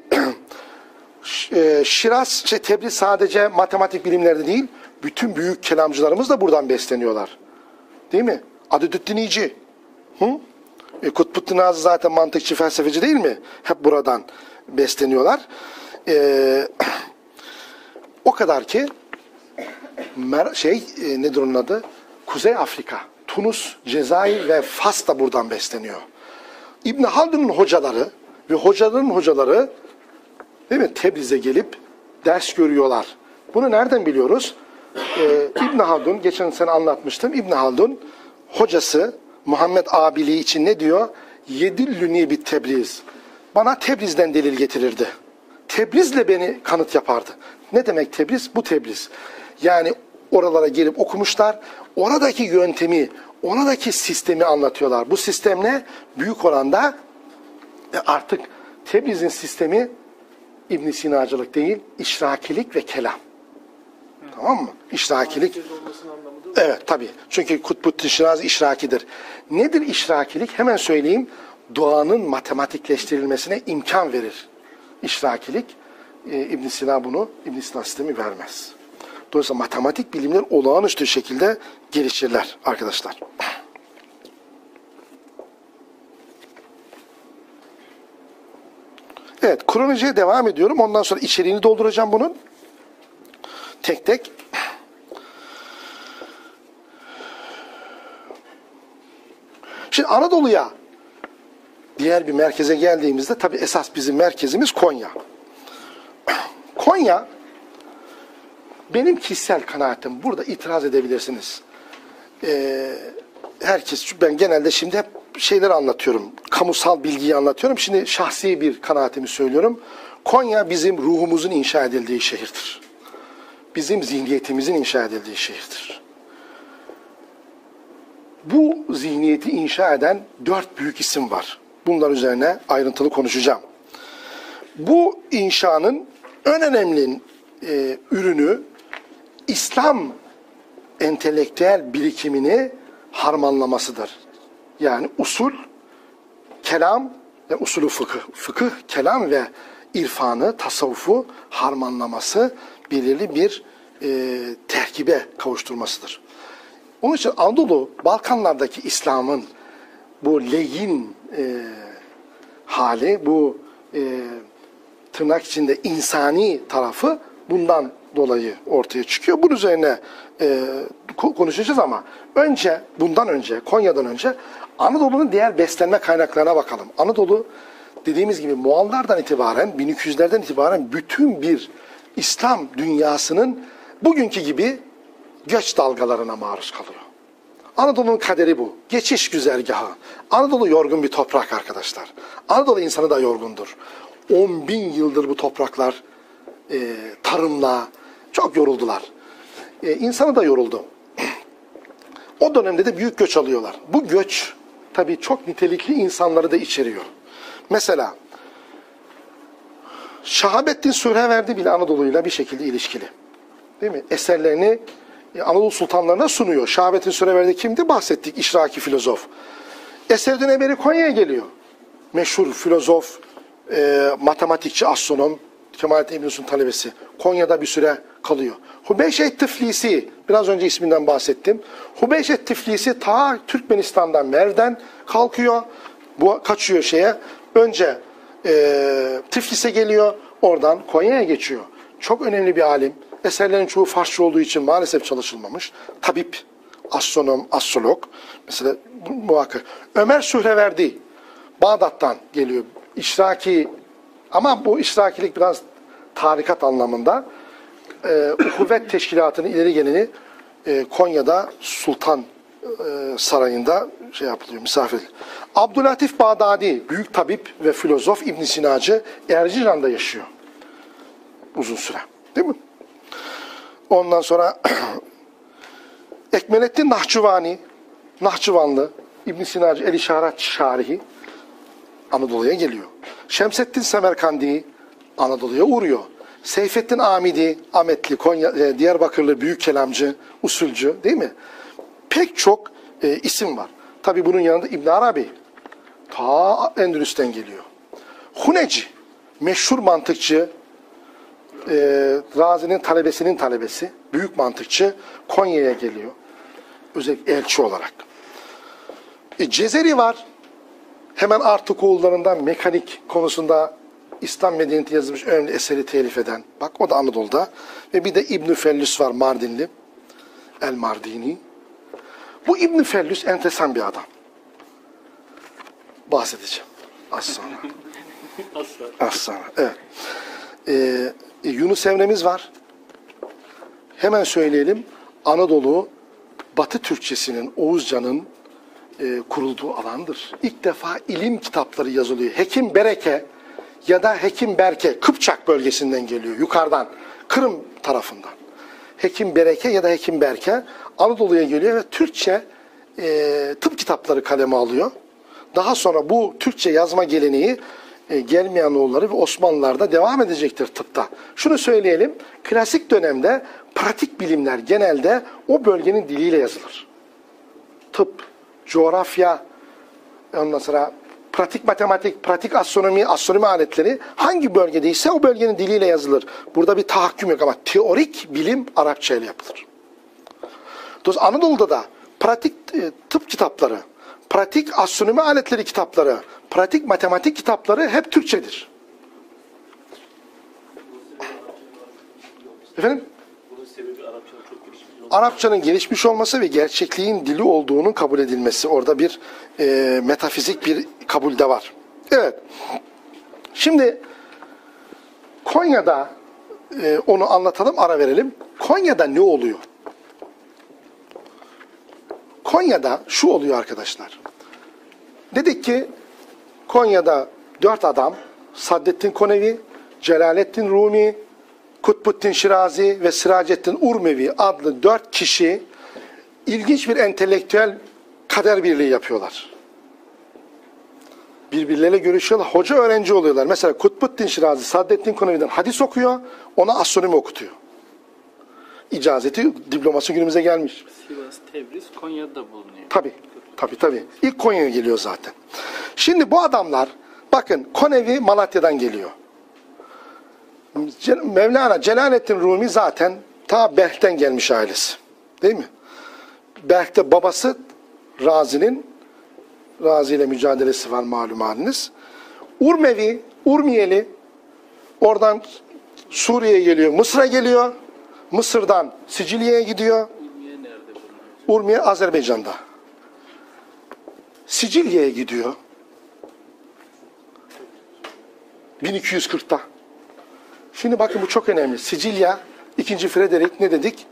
e, Şiraz, şey, Tebriz sadece matematik bilimlerde değil, bütün büyük kelamcılarımız da buradan besleniyorlar. Değil mi? Adedüddin İci. Hı? E, Kutbuddin Nazı zaten mantıkçı, felsefeci değil mi? Hep buradan besleniyorlar. E, o kadar ki şey e, nedir onun adı? Kuzey Afrika, Tunus, Cezayir ve Fas da buradan besleniyor. İbn Haldun'un hocaları ve hocaların hocaları değil mi Tebriz'e gelip ders görüyorlar. Bunu nereden biliyoruz? Ee, İbn Haldun geçen sene anlatmıştım. İbn Haldun hocası Muhammed Abili için ne diyor? Yedillüni bir Tebriz. Bana Tebriz'den delil getirirdi. Tebriz'le beni kanıt yapardı. Ne demek Tebriz? Bu Tebriz. Yani oralara gelip okumuşlar. Oradaki yöntemi, oradaki sistemi anlatıyorlar. Bu sistem ne? Büyük oranda e, artık Tebriz'in sistemi İbn Sinacılık değil, işrakilik ve kelam. Tamam mı? İşrakilik. Evet tabii. Çünkü Kutbuddin Şirazi işrakidir. Nedir işrakilik? Hemen söyleyeyim. Doğanın matematikleştirilmesine imkan verir. İşrakilik. Ee, İbn Sina bunu, İbn Sina sistemi vermez. Dolayısıyla matematik bilimler olağanüstü şekilde gelişirler arkadaşlar. Evet, kronolojiye devam ediyorum. Ondan sonra içeriğini dolduracağım bunun. Tek tek. Şimdi Anadolu'ya diğer bir merkeze geldiğimizde tabi esas bizim merkezimiz Konya. Konya benim kişisel kanaatim burada itiraz edebilirsiniz. Ee, herkes ben genelde şimdi hep şeyleri anlatıyorum. Kamusal bilgiyi anlatıyorum. Şimdi şahsi bir kanaatimi söylüyorum. Konya bizim ruhumuzun inşa edildiği şehirdir. Bizim zihniyetimizin inşa edildiği şehirdir. Bu zihniyeti inşa eden dört büyük isim var. Bunlar üzerine ayrıntılı konuşacağım. Bu inşanın en önemli e, ürünü İslam entelektüel birikimini harmanlamasıdır. Yani usul, kelam ve usulü fıkıh, fıkıh, kelam ve irfanı, tasavvufu harmanlaması belirli bir e, terkibe kavuşturmasıdır. Onun için Anadolu, Balkanlardaki İslam'ın bu leyin e, hali, bu e, tırnak içinde insani tarafı bundan dolayı ortaya çıkıyor. Bunun üzerine e, ko- konuşacağız ama önce, bundan önce, Konya'dan önce Anadolu'nun diğer beslenme kaynaklarına bakalım. Anadolu dediğimiz gibi Moğollardan itibaren, 1200'lerden itibaren bütün bir İslam dünyasının bugünkü gibi göç dalgalarına maruz kalıyor. Anadolu'nun kaderi bu. Geçiş güzergahı. Anadolu yorgun bir toprak arkadaşlar. Anadolu insanı da yorgundur. 10 bin yıldır bu topraklar e, tarımla çok yoruldular. E, insanı da yoruldu. O dönemde de büyük göç alıyorlar. Bu göç tabii çok nitelikli insanları da içeriyor. Mesela Şahabettin Süreverdi bile Anadolu'yla bir şekilde ilişkili. Değil mi? Eserlerini e, Anadolu sultanlarına sunuyor. Şahabettin Süreverdi kimdi? Bahsettik. İşraki filozof. Eserden Eberi Konya'ya geliyor. Meşhur filozof, e, matematikçi, astronom Kemalettin İbn Yusuf'un talebesi. Konya'da bir süre kalıyor. Hubeyşet Tiflisi, biraz önce isminden bahsettim. Hubeyşet Tiflisi ta Türkmenistan'dan Merv'den kalkıyor. Bu kaçıyor şeye. Önce e, Tiflis'e geliyor, oradan Konya'ya geçiyor. Çok önemli bir alim. Eserlerin çoğu Farsça olduğu için maalesef çalışılmamış. Tabip, astronom, astrolog. Mesela muhakkak. Ömer Sühreverdi, Bağdat'tan geliyor. İşraki ama bu işrakilik biraz tarikat anlamında. Ee, kuvvet teşkilatının ileri geleni e, Konya'da Sultan e, Sarayı'nda şey yapılıyor, misafir. Abdülatif Bağdadi, büyük tabip ve filozof İbn Sinacı Erzincan'da yaşıyor. Uzun süre. Değil mi? Ondan sonra Ekmelettin Nahçıvani, Nahçıvanlı, İbn Sinacı El İşaret Şarihi Anadolu'ya geliyor. Şemsettin Semerkandi Anadolu'ya uğruyor. Seyfettin Amidi, Ahmetli, Konya, e, Diyarbakırlı büyük kelamcı, usulcü değil mi? Pek çok e, isim var. Tabi bunun yanında İbn Arabi ta Endülüs'ten geliyor. Huneci, meşhur mantıkçı, e, Razi'nin talebesinin talebesi, büyük mantıkçı Konya'ya geliyor. Özellikle elçi olarak. E, Cezeri var. Hemen artık oğullarından mekanik konusunda İslam medeniyeti yazılmış önemli eseri telif eden. Bak o da Anadolu'da. Ve bir de İbn Fellüs var Mardinli. El Mardini. Bu İbn Fellüs enteresan bir adam. Bahsedeceğim. Az sonra. Asla. Az sonra. Evet. Ee, Yunus Emre'miz var. Hemen söyleyelim. Anadolu Batı Türkçesinin, Oğuzcan'ın e, kurulduğu alandır. İlk defa ilim kitapları yazılıyor. Hekim Bereke ya da Hekim Berke Kıpçak bölgesinden geliyor. Yukarıdan. Kırım tarafından. Hekim Bereke ya da Hekim Berke Anadolu'ya geliyor ve Türkçe e, tıp kitapları kaleme alıyor. Daha sonra bu Türkçe yazma geleneği e, Gelmeyanoğulları ve Osmanlılar'da devam edecektir tıpta. Şunu söyleyelim, klasik dönemde pratik bilimler genelde o bölgenin diliyle yazılır. Tıp, coğrafya, ondan sonra pratik matematik, pratik astronomi, astronomi aletleri hangi bölgedeyse o bölgenin diliyle yazılır. Burada bir tahakküm yok ama teorik bilim Arapça ile yapılır. Dolayısıyla Anadolu'da da pratik e, tıp kitapları, pratik astronomi aletleri kitapları, pratik matematik kitapları hep Türkçedir. Efendim? Bunun sebebi Arapçanın çok gelişmiş olması. Arapçanın gelişmiş olması ve gerçekliğin dili olduğunun kabul edilmesi. Orada bir e, metafizik bir kabul de var. Evet. Şimdi Konya'da e, onu anlatalım, ara verelim. Konya'da ne oluyor? Konya'da şu oluyor arkadaşlar. Dedik ki Konya'da dört adam Saddettin Konevi, Celalettin Rumi, Kutbuddin Şirazi ve Siracettin Urmevi adlı dört kişi ilginç bir entelektüel kader birliği yapıyorlar. Birbirleriyle görüşüyorlar. Hoca öğrenci oluyorlar. Mesela Kutbuddin Şirazi Saddettin Konevi'den hadis okuyor, ona astronomi okutuyor. İcazeti, diploması günümüze gelmiş. Sivas, Tebriz, Konya'da bulunuyor. Tabii. Tabii tabii. İlk Konya'ya geliyor zaten. Şimdi bu adamlar bakın Konevi Malatya'dan geliyor. Mevlana Celaleddin Rumi zaten ta Belh'ten gelmiş ailesi. Değil mi? Belh'te babası Razi'nin Razi ile mücadelesi var malum haliniz. Urmevi, Urmiyeli oradan Suriye'ye geliyor, Mısır'a geliyor. Mısır'dan Sicilya'ya gidiyor. Urmiye Azerbaycan'da. Sicilya'ya gidiyor. 1240'ta. Şimdi bakın bu çok önemli. Sicilya, 2. Frederick ne dedik?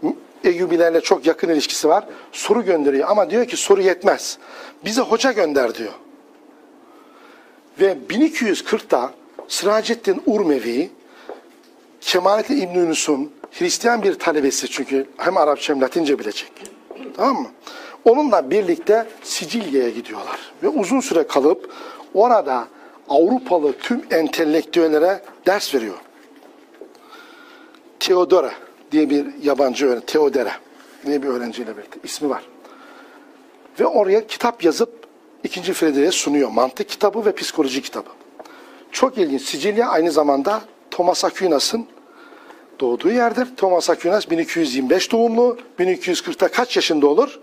Eyyubilerle çok yakın ilişkisi var. Soru gönderiyor ama diyor ki soru yetmez. Bize hoca gönder diyor. Ve 1240'ta Sıracettin Urmevi, Kemalettin İbn Yunus'un Hristiyan bir talebesi çünkü hem Arapça hem Latince bilecek. Tamam mı? Onunla birlikte Sicilya'ya gidiyorlar. Ve uzun süre kalıp orada Avrupalı tüm entelektüellere ders veriyor. Theodora diye bir yabancı öğrenci, Theodora diye bir öğrenciyle birlikte ismi var. Ve oraya kitap yazıp ikinci Frederick'e sunuyor. Mantık kitabı ve psikoloji kitabı. Çok ilginç. Sicilya aynı zamanda Thomas Aquinas'ın doğduğu yerdir. Thomas Aquinas 1225 doğumlu. 1240'ta kaç yaşında olur?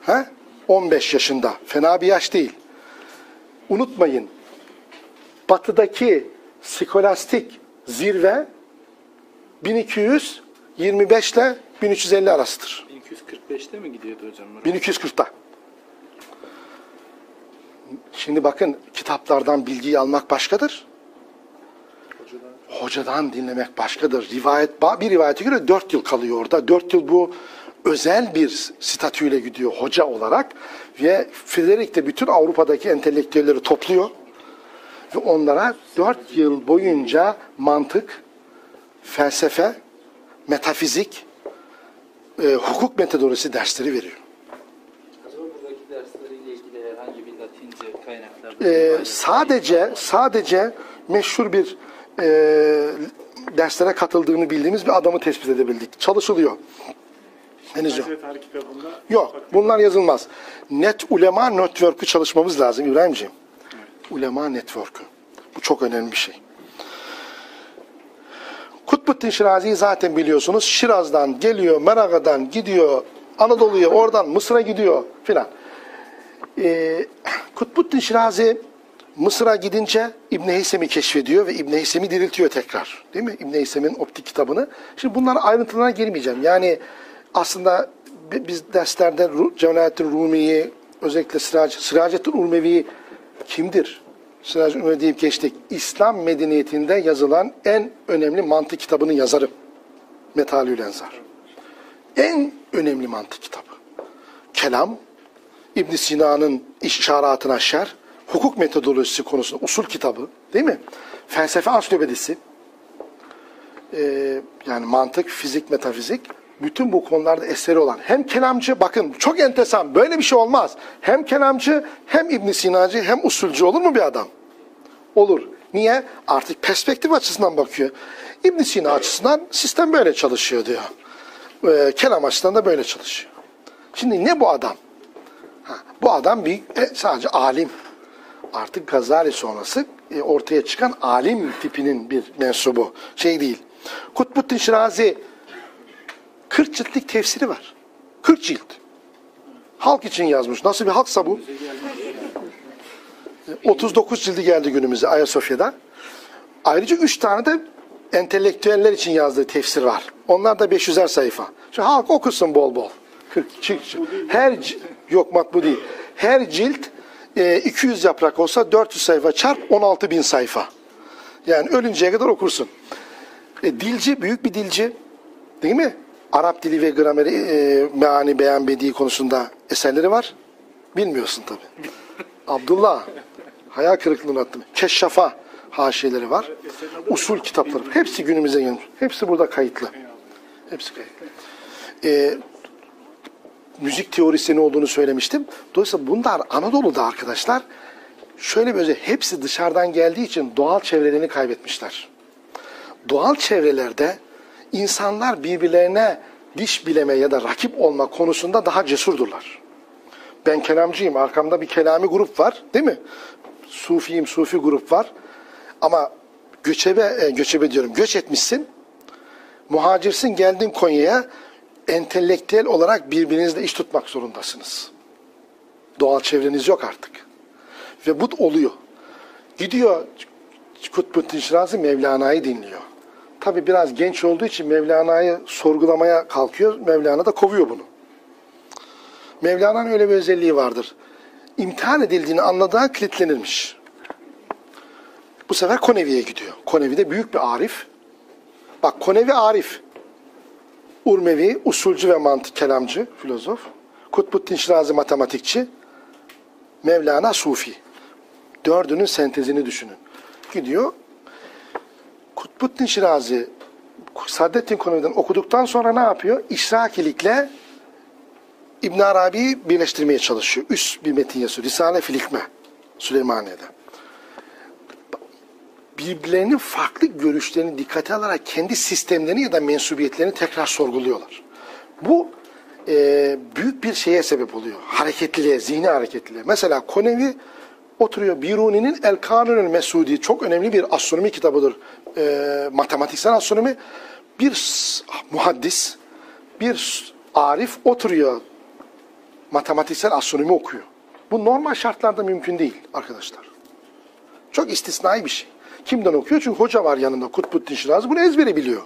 He? 15 yaşında. Fena bir yaş değil. Unutmayın. Batıdaki skolastik zirve 1225 ile 1350 arasıdır. 1245'te mi gidiyordu hocam? 1240'ta. Şimdi bakın kitaplardan bilgiyi almak başkadır. Hocadan dinlemek başkadır. Rivayet bir rivayete göre 4 yıl kalıyor orada. 4 yıl bu özel bir statüyle gidiyor hoca olarak ve Frederick de bütün Avrupa'daki entelektüelleri topluyor ve onlara 4 yıl boyunca mantık, felsefe, metafizik, e, hukuk metodolojisi dersleri veriyor. Acaba buradaki dersleriyle ilgili herhangi bir Latince kaynaklar Ee, sadece sadece meşhur bir e, derslere katıldığını bildiğimiz bir adamı tespit edebildik. Çalışılıyor. Henüz yok. Yok. Bunlar yazılmaz. Net Ulema Network'ü çalışmamız lazım İbrahimciğim. Ulema Network'ü. Bu çok önemli bir şey. Kutbuddin Şirazi'yi zaten biliyorsunuz. Şiraz'dan geliyor, Meraga'dan gidiyor, Anadolu'ya, oradan Mısır'a gidiyor filan. Ee, Kutbuddin Şirazi Mısır'a gidince İbn Heysem'i keşfediyor ve İbn Heysem'i diriltiyor tekrar. Değil mi? İbn Heysem'in optik kitabını. Şimdi bunların ayrıntılarına girmeyeceğim. Yani aslında bi- biz derslerde Cemalettin Rumi'yi özellikle Sirac, Siracettin kimdir? Siracettin Urmevi deyip geçtik. İslam medeniyetinde yazılan en önemli mantık kitabının yazarı. Metalül Enzar. En önemli mantık kitabı. Kelam, İbn Sina'nın işaratına şer, hukuk metodolojisi konusunda usul kitabı değil mi? Felsefe ansiklopedisi, ee, yani mantık, fizik, metafizik, bütün bu konularda eseri olan hem kelamcı, bakın çok enteresan, böyle bir şey olmaz. Hem kelamcı, hem İbn Sinacı, hem usulcü olur mu bir adam? Olur. Niye? Artık perspektif açısından bakıyor. İbn Sina açısından sistem böyle çalışıyor diyor. Ee, kelam açısından da böyle çalışıyor. Şimdi ne bu adam? Ha, bu adam bir e, sadece alim. Artık Gazali sonrası e, ortaya çıkan alim tipinin bir mensubu. Şey değil. Kutbuddin Şirazi 40 ciltlik tefsiri var. 40 cilt. Halk için yazmış. Nasıl bir halksa bu? E, 39 cildi geldi günümüze Ayasofya'da. Ayrıca 3 tane de entelektüeller için yazdığı tefsir var. Onlar da 500'er sayfa. Şu halk okusun bol bol. 40 çık, çık. Her yok matbu değil. Her cilt e, 200 yaprak olsa 400 sayfa çarp 16 bin sayfa. Yani ölünceye kadar okursun. E, dilci, büyük bir dilci. Değil mi? Arap dili ve grameri, e, meani, beyan, bedi konusunda eserleri var. Bilmiyorsun tabii. Abdullah, hayal kırıklığına attım. Keşşafa haşiyeleri var. Usul kitapları. Hepsi günümüze gelmiş. Hepsi burada kayıtlı. Hepsi kayıtlı. E, müzik teorisini olduğunu söylemiştim. Dolayısıyla bunlar Anadolu'da arkadaşlar şöyle bir özel, hepsi dışarıdan geldiği için doğal çevrelerini kaybetmişler. Doğal çevrelerde insanlar birbirlerine diş bileme ya da rakip olma konusunda daha cesurdurlar. Ben kelamcıyım, arkamda bir kelami grup var, değil mi? Sufiyim, sufi grup var. Ama göçebe, e, göçebe diyorum, göç etmişsin. Muhacirsin, geldin Konya'ya, entelektüel olarak birbirinizle iş tutmak zorundasınız. Doğal çevreniz yok artık. Ve bu oluyor. Gidiyor Kutbuddin Şirazi Mevlana'yı dinliyor. Tabi biraz genç olduğu için Mevlana'yı sorgulamaya kalkıyor. Mevlana da kovuyor bunu. Mevlana'nın öyle bir özelliği vardır. İmtihan edildiğini anladığı an kilitlenirmiş. Bu sefer Konevi'ye gidiyor. Konevi büyük bir arif. Bak Konevi arif. Urmevi, usulcü ve mantık kelamcı, filozof. Kutbuddin Şirazi matematikçi. Mevlana Sufi. Dördünün sentezini düşünün. Gidiyor. Kutbuddin Şirazi Saadettin Konevi'den okuduktan sonra ne yapıyor? İşrakilikle İbn Arabi'yi birleştirmeye çalışıyor. Üst bir metin yazıyor. Risale fil Hikme Süleymaniye'de. Birbirlerinin farklı görüşlerini dikkate alarak kendi sistemlerini ya da mensubiyetlerini tekrar sorguluyorlar. Bu e, büyük bir şeye sebep oluyor. Hareketliliğe, zihni hareketliliğe. Mesela Konevi oturuyor. Biruni'nin El Kanunül Mesudi çok önemli bir astronomi kitabıdır. E, matematiksel astronomi. Bir muhaddis, bir arif oturuyor. Matematiksel astronomi okuyor. Bu normal şartlarda mümkün değil arkadaşlar. Çok istisnai bir şey. Kimden okuyor? Çünkü hoca var yanında Kutbuddin Şirazi. Bunu ezbere biliyor.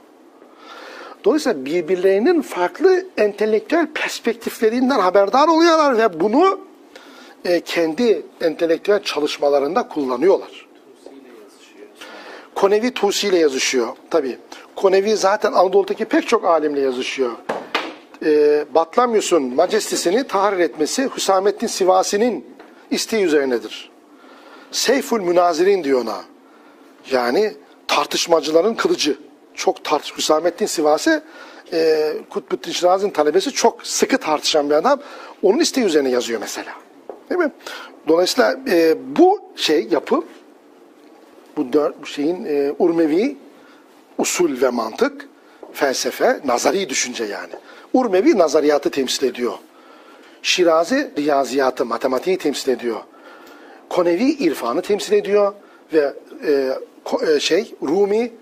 Dolayısıyla birbirlerinin farklı entelektüel perspektiflerinden haberdar oluyorlar ve bunu e, kendi entelektüel çalışmalarında kullanıyorlar. Konevi Tusi ile yazışıyor. Tabii. Konevi zaten Anadolu'daki pek çok alimle yazışıyor. E, Batlamyus'un majestisini tahrir etmesi Hüsamettin Sivasi'nin isteği üzerinedir. Seyful Münazirin diyor ona. Yani tartışmacıların kılıcı. Çok tartış. Hüsamettin Sivasi e, Kutbuddin Şirazi'nin talebesi çok sıkı tartışan bir adam. Onun isteği üzerine yazıyor mesela. Değil mi? Dolayısıyla e, bu şey yapı bu dört şeyin e, Urmevi usul ve mantık, felsefe, nazari düşünce yani. Urmevi nazariyatı temsil ediyor. Şirazi riyaziyatı, matematiği temsil ediyor. Konevi irfanı temsil ediyor ve e, e, şey Rumi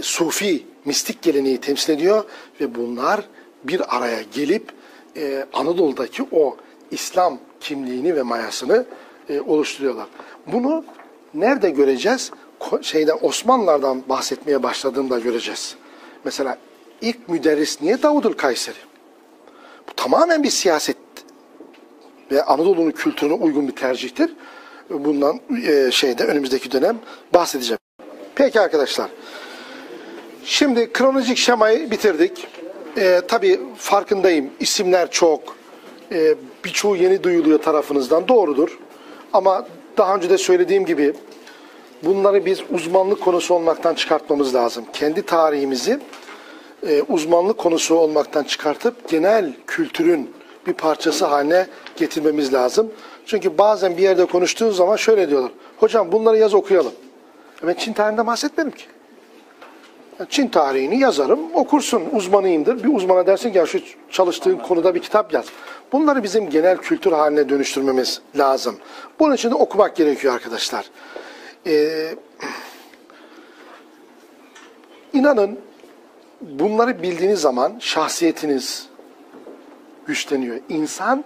Sufi mistik geleneği temsil ediyor ve bunlar bir araya gelip e, Anadolu'daki o İslam kimliğini ve mayasını e, oluşturuyorlar. Bunu nerede göreceğiz? Ko- Şeyden Osmanlılardan bahsetmeye başladığımda göreceğiz. Mesela ilk müderris niye Davudul Kayseri? Bu tamamen bir siyaset ve Anadolu'nun kültürüne uygun bir tercihtir. Bundan e, şeyde önümüzdeki dönem bahsedeceğim. Peki arkadaşlar. Şimdi kronolojik şemayı bitirdik. E, tabii farkındayım. İsimler çok. E, birçoğu yeni duyuluyor tarafınızdan. Doğrudur. Ama daha önce de söylediğim gibi bunları biz uzmanlık konusu olmaktan çıkartmamız lazım. Kendi tarihimizi e, uzmanlık konusu olmaktan çıkartıp genel kültürün bir parçası haline getirmemiz lazım. Çünkü bazen bir yerde konuştuğun zaman şöyle diyorlar. Hocam bunları yaz okuyalım. E Ben Çin tarihinden bahsetmedim ki. Çin tarihini yazarım, okursun, uzmanıyımdır. Bir uzmana dersin ki ya şu çalıştığın konuda bir kitap yaz. Bunları bizim genel kültür haline dönüştürmemiz lazım. Bunun için de okumak gerekiyor arkadaşlar. Ee, inanın bunları bildiğiniz zaman şahsiyetiniz güçleniyor. İnsan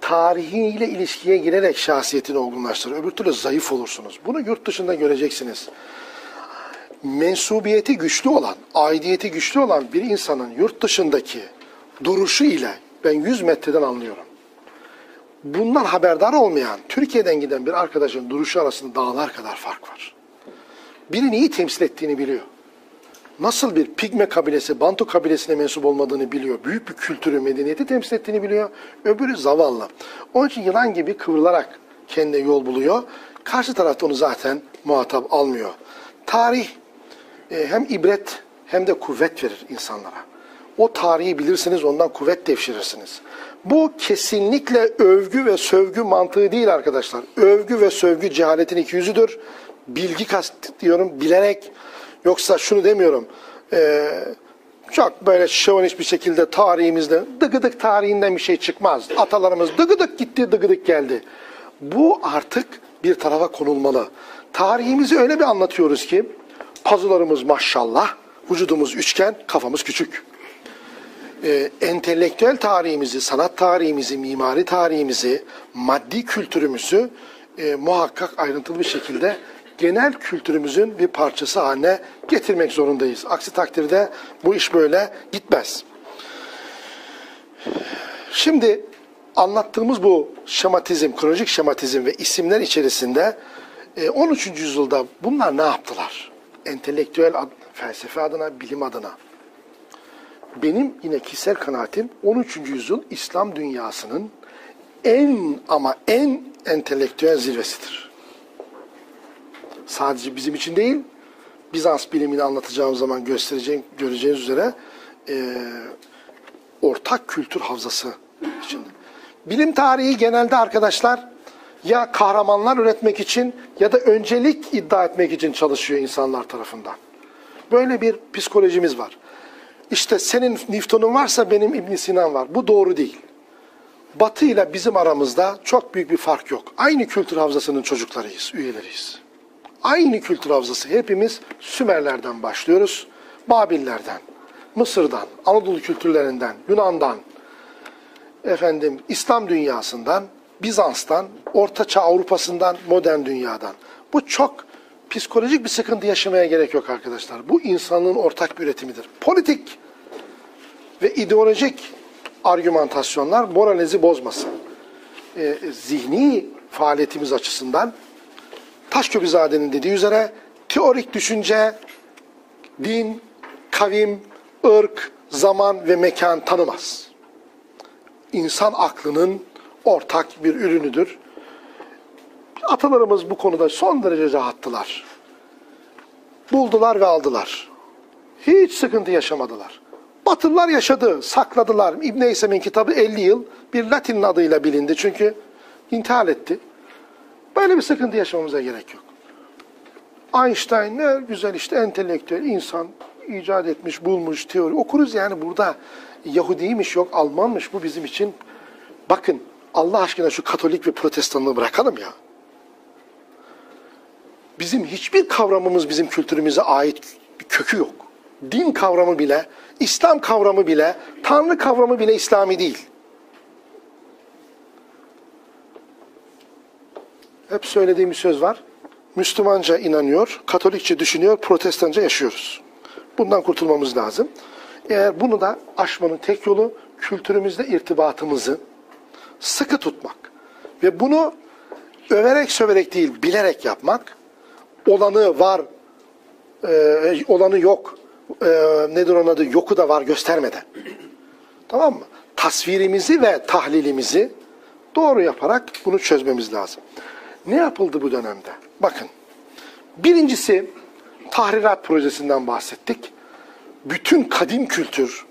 tarihiyle ilişkiye girerek şahsiyetini olgunlaştırır. Öbür türlü zayıf olursunuz. Bunu yurt dışında göreceksiniz. Mensubiyeti güçlü olan, aidiyeti güçlü olan bir insanın yurt dışındaki duruşu ile ben 100 metreden anlıyorum. bundan haberdar olmayan, Türkiye'den giden bir arkadaşın duruşu arasında dağlar kadar fark var. Biri neyi temsil ettiğini biliyor. Nasıl bir pigme kabilesi, Bantu kabilesine mensup olmadığını biliyor. Büyük bir kültürü, medeniyeti temsil ettiğini biliyor. Öbürü zavallı. Onun için yılan gibi kıvrılarak kendine yol buluyor. Karşı tarafta onu zaten muhatap almıyor. Tarih e, hem ibret hem de kuvvet verir insanlara. O tarihi bilirsiniz ondan kuvvet devşirirsiniz. Bu kesinlikle övgü ve sövgü mantığı değil arkadaşlar. Övgü ve sövgü cehaletin iki yüzüdür. Bilgi kastediyorum bilerek. Yoksa şunu demiyorum. e, çok böyle şövalist bir şekilde tarihimizde dıgıdık tarihinden bir şey çıkmaz. Atalarımız dıgıdık gitti dıgıdık geldi. Bu artık bir tarafa konulmalı. Tarihimizi öyle bir anlatıyoruz ki pazılarımız maşallah, vücudumuz üçgen, kafamız küçük. Ee, entelektüel tarihimizi, sanat tarihimizi, mimari tarihimizi, maddi kültürümüzü e, muhakkak ayrıntılı bir şekilde genel kültürümüzün bir parçası haline getirmek zorundayız. Aksi takdirde bu iş böyle gitmez. Şimdi anlattığımız bu şematizm, kronolojik şematizm ve isimler içerisinde e, 13. yüzyılda bunlar ne yaptılar? Entelektüel ad- felsefe adına, bilim adına. Benim yine kişisel kanaatim 13. yüzyıl İslam dünyasının en ama en entelektüel zirvesidir. Sadece bizim için değil, Bizans bilimini anlatacağım zaman göstereceğim, göreceğiniz üzere e, ortak kültür havzası içinde. Bilim tarihi genelde arkadaşlar ya kahramanlar üretmek için ya da öncelik iddia etmek için çalışıyor insanlar tarafından. Böyle bir psikolojimiz var. İşte senin Newton'un varsa benim İbn Sinan var. Bu doğru değil. Batı ile bizim aramızda çok büyük bir fark yok. Aynı kültür havzasının çocuklarıyız, üyeleriyiz. Aynı kültür havzası. Hepimiz Sümerlerden başlıyoruz. Babillerden, Mısır'dan, Anadolu kültürlerinden, Yunan'dan, efendim İslam dünyasından, Bizans'tan, Orta Çağ Avrupa'sından, modern dünyadan. Bu çok psikolojik bir sıkıntı yaşamaya gerek yok arkadaşlar. Bu insanlığın ortak bir üretimidir. Politik ve ideolojik argümantasyonlar moralinizi bozmasın. Ee, zihni faaliyetimiz açısından Taşköprüzade'nin dediği üzere teorik düşünce, din, kavim, ırk, zaman ve mekan tanımaz. İnsan aklının ortak bir ürünüdür. Atalarımız bu konuda son derece rahattılar. Buldular ve aldılar. Hiç sıkıntı yaşamadılar. Batılılar yaşadı, sakladılar. İbn Eysem'in kitabı 50 yıl bir Latin adıyla bilindi. Çünkü intihar etti. Böyle bir sıkıntı yaşamamıza gerek yok. Einstein ne güzel işte entelektüel insan icat etmiş, bulmuş, teori. Okuruz yani burada Yahudiymiş yok, Almanmış bu bizim için. Bakın Allah aşkına şu Katolik ve Protestanlığı bırakalım ya. Bizim hiçbir kavramımız bizim kültürümüze ait bir kökü yok. Din kavramı bile, İslam kavramı bile, Tanrı kavramı bile İslami değil. Hep söylediğim bir söz var. Müslümanca inanıyor, Katolikçe düşünüyor, Protestanca yaşıyoruz. Bundan kurtulmamız lazım. Eğer bunu da aşmanın tek yolu kültürümüzde irtibatımızı sıkı tutmak. Ve bunu överek söverek değil, bilerek yapmak. Olanı var, e, olanı yok, e, nedir onun adı, yoku da var göstermeden. Tamam mı? Tasvirimizi ve tahlilimizi doğru yaparak bunu çözmemiz lazım. Ne yapıldı bu dönemde? Bakın. Birincisi tahrirat projesinden bahsettik. Bütün kadim kültür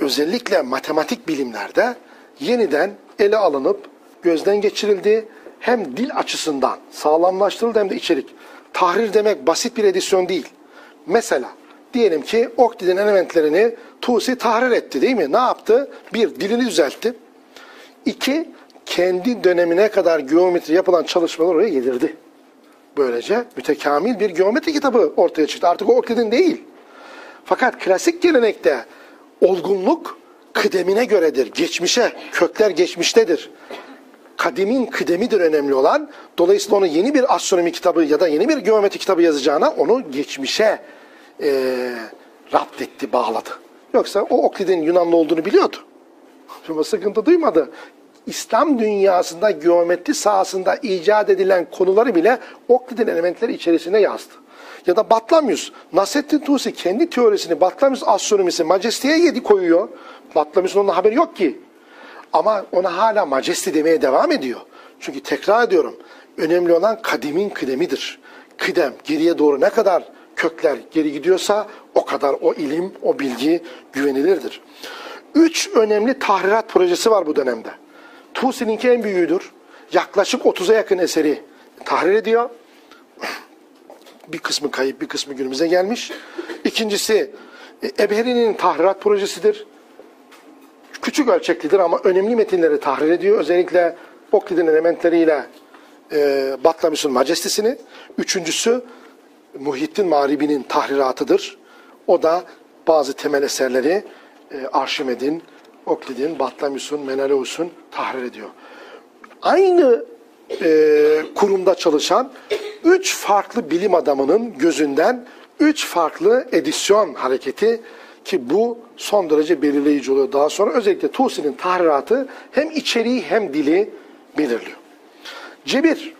özellikle matematik bilimlerde yeniden ele alınıp gözden geçirildi. Hem dil açısından sağlamlaştırıldı hem de içerik. Tahrir demek basit bir edisyon değil. Mesela diyelim ki Oktid'in elementlerini Tusi tahrir etti değil mi? Ne yaptı? Bir, dilini düzeltti. İki, kendi dönemine kadar geometri yapılan çalışmalar oraya yedirdi. Böylece mütekamil bir geometri kitabı ortaya çıktı. Artık o Oktid'in değil. Fakat klasik gelenekte olgunluk kıdemine göredir. Geçmişe, kökler geçmiştedir. Kadimin kıdemidir önemli olan. Dolayısıyla onu yeni bir astronomi kitabı ya da yeni bir geometri kitabı yazacağına onu geçmişe e, rapt etti, bağladı. Yoksa o Oklid'in Yunanlı olduğunu biliyordu. Ama sıkıntı duymadı. İslam dünyasında geometri sahasında icat edilen konuları bile Oklid'in elementleri içerisine yazdı. Ya da Batlamyus, Nasrettin Tusi kendi teorisini Batlamyus astronomisi majesteye yedi koyuyor. Batlamyus'un onun haberi yok ki. Ama ona hala majesti demeye devam ediyor. Çünkü tekrar ediyorum, önemli olan kadimin kıdemidir. Kıdem, geriye doğru ne kadar kökler geri gidiyorsa o kadar o ilim, o bilgi güvenilirdir. Üç önemli tahrirat projesi var bu dönemde. Tusi'ninki en büyüğüdür. Yaklaşık 30'a yakın eseri tahrir ediyor. Bir kısmı kayıp, bir kısmı günümüze gelmiş. İkincisi e, Ebheri'nin tahrirat projesidir küçük ölçeklidir ama önemli metinleri tahrir ediyor. Özellikle Oklid'in elementleriyle e, Batlamyus'un majestisini. Üçüncüsü Muhittin Maribi'nin tahriratıdır. O da bazı temel eserleri e, Arşimed'in, Oklid'in, Batlamyus'un, Menelaus'un tahrir ediyor. Aynı e, kurumda çalışan üç farklı bilim adamının gözünden üç farklı edisyon hareketi ki bu son derece belirleyici oluyor. Daha sonra özellikle Tusi'nin tahriratı hem içeriği hem dili belirliyor. Cebir.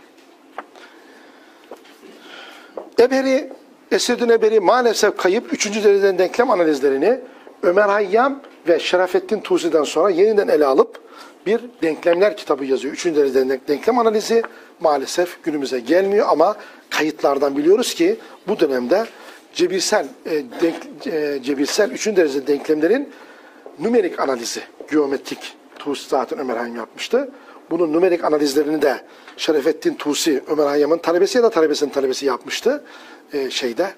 Eberi, Esirdin Eberi maalesef kayıp 3. dereceden denklem analizlerini Ömer Hayyam ve Şerafettin Tusi'den sonra yeniden ele alıp bir denklemler kitabı yazıyor. 3. dereceden denklem analizi maalesef günümüze gelmiyor ama kayıtlardan biliyoruz ki bu dönemde cebirsel e, denk, e, cebirsel 3. derece denklemlerin nümerik analizi, geometrik Tusi zaten Ömer Hayyam yapmıştı. Bunun nümerik analizlerini de Şerefettin Tusi, Ömer Hayyam'ın talebesi ya da talebesinin talebesi yapmıştı. E, şeyde,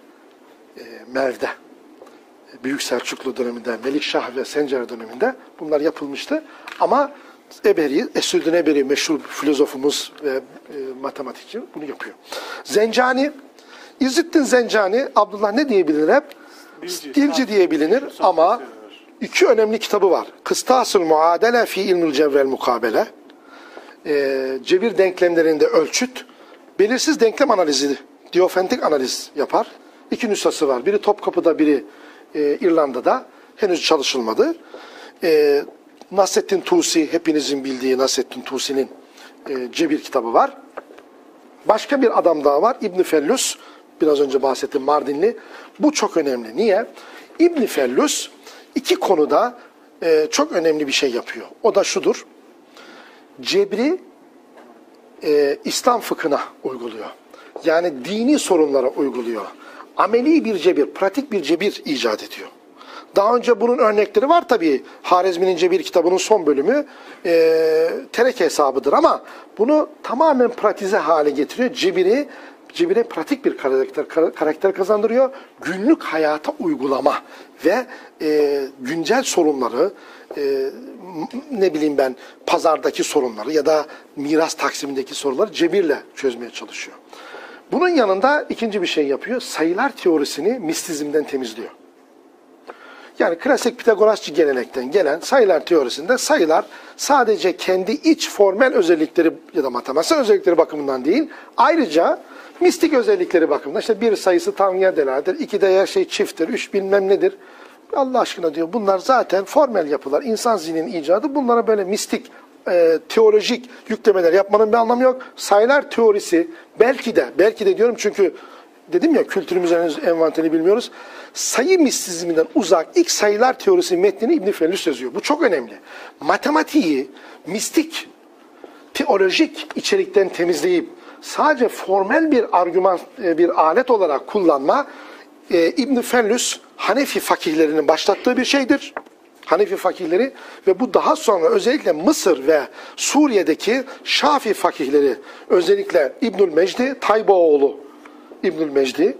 e, Merv'de. Büyük Selçuklu döneminde, Melikşah ve Sencer döneminde bunlar yapılmıştı. Ama Eberi, Esüddin Eberi meşhur filozofumuz ve e, matematikçi bunu yapıyor. Zencani, İzzettin Zencani, Abdullah ne diye bilinir hep? Dilci. Dilci diye bilinir ama iki önemli kitabı var. Kıstasıl Muadele fi ilmül cevvel mukabele. Ee, cebir denklemlerinde ölçüt, belirsiz denklem analizi, diyofentik analiz yapar. İki nüshası var. Biri Topkapı'da, biri e, İrlanda'da. Henüz çalışılmadı. E, Nasrettin Tusi, hepinizin bildiği Nasrettin Tusi'nin e, cebir kitabı var. Başka bir adam daha var. İbn Fellus. Biraz önce bahsettim Mardinli. Bu çok önemli. Niye? İbn Fellus iki konuda e, çok önemli bir şey yapıyor. O da şudur. Cebri e, İslam fıkhına uyguluyor. Yani dini sorunlara uyguluyor. Ameli bir cebir, pratik bir cebir icat ediyor. Daha önce bunun örnekleri var tabii. Harizmi'nin Cebir kitabının son bölümü e, tereke hesabıdır ama bunu tamamen pratize hale getiriyor. Cebiri, cebire pratik bir karakter, karakter kazandırıyor. Günlük hayata uygulama ve e, güncel sorunları, e, ne bileyim ben pazardaki sorunları ya da miras taksimindeki soruları cebirle çözmeye çalışıyor. Bunun yanında ikinci bir şey yapıyor. Sayılar teorisini mistizmden temizliyor. Yani klasik Pitagorasçı gelenekten gelen sayılar teorisinde sayılar sadece kendi iç formel özellikleri ya da matematiksel özellikleri bakımından değil, ayrıca mistik özellikleri bakımından işte bir sayısı Tanrı'ya delalettir, iki de her şey çifttir, üç bilmem nedir. Allah aşkına diyor bunlar zaten formel yapılar, insan zihninin icadı. Bunlara böyle mistik, e, teolojik yüklemeler yapmanın bir anlamı yok. Sayılar teorisi belki de, belki de diyorum çünkü dedim ya kültürümüzün henüz envanterini bilmiyoruz. Sayı mistizminden uzak ilk sayılar teorisi metnini İbn Fellus yazıyor. Bu çok önemli. Matematiği mistik, teolojik içerikten temizleyip sadece formel bir argüman, e, bir alet olarak kullanma e, İbn Fellus Hanefi fakihlerinin başlattığı bir şeydir. Hanefi fakihleri ve bu daha sonra özellikle Mısır ve Suriye'deki Şafi fakihleri özellikle İbnül Mecdi Taybaoğlu İbnül Mecdi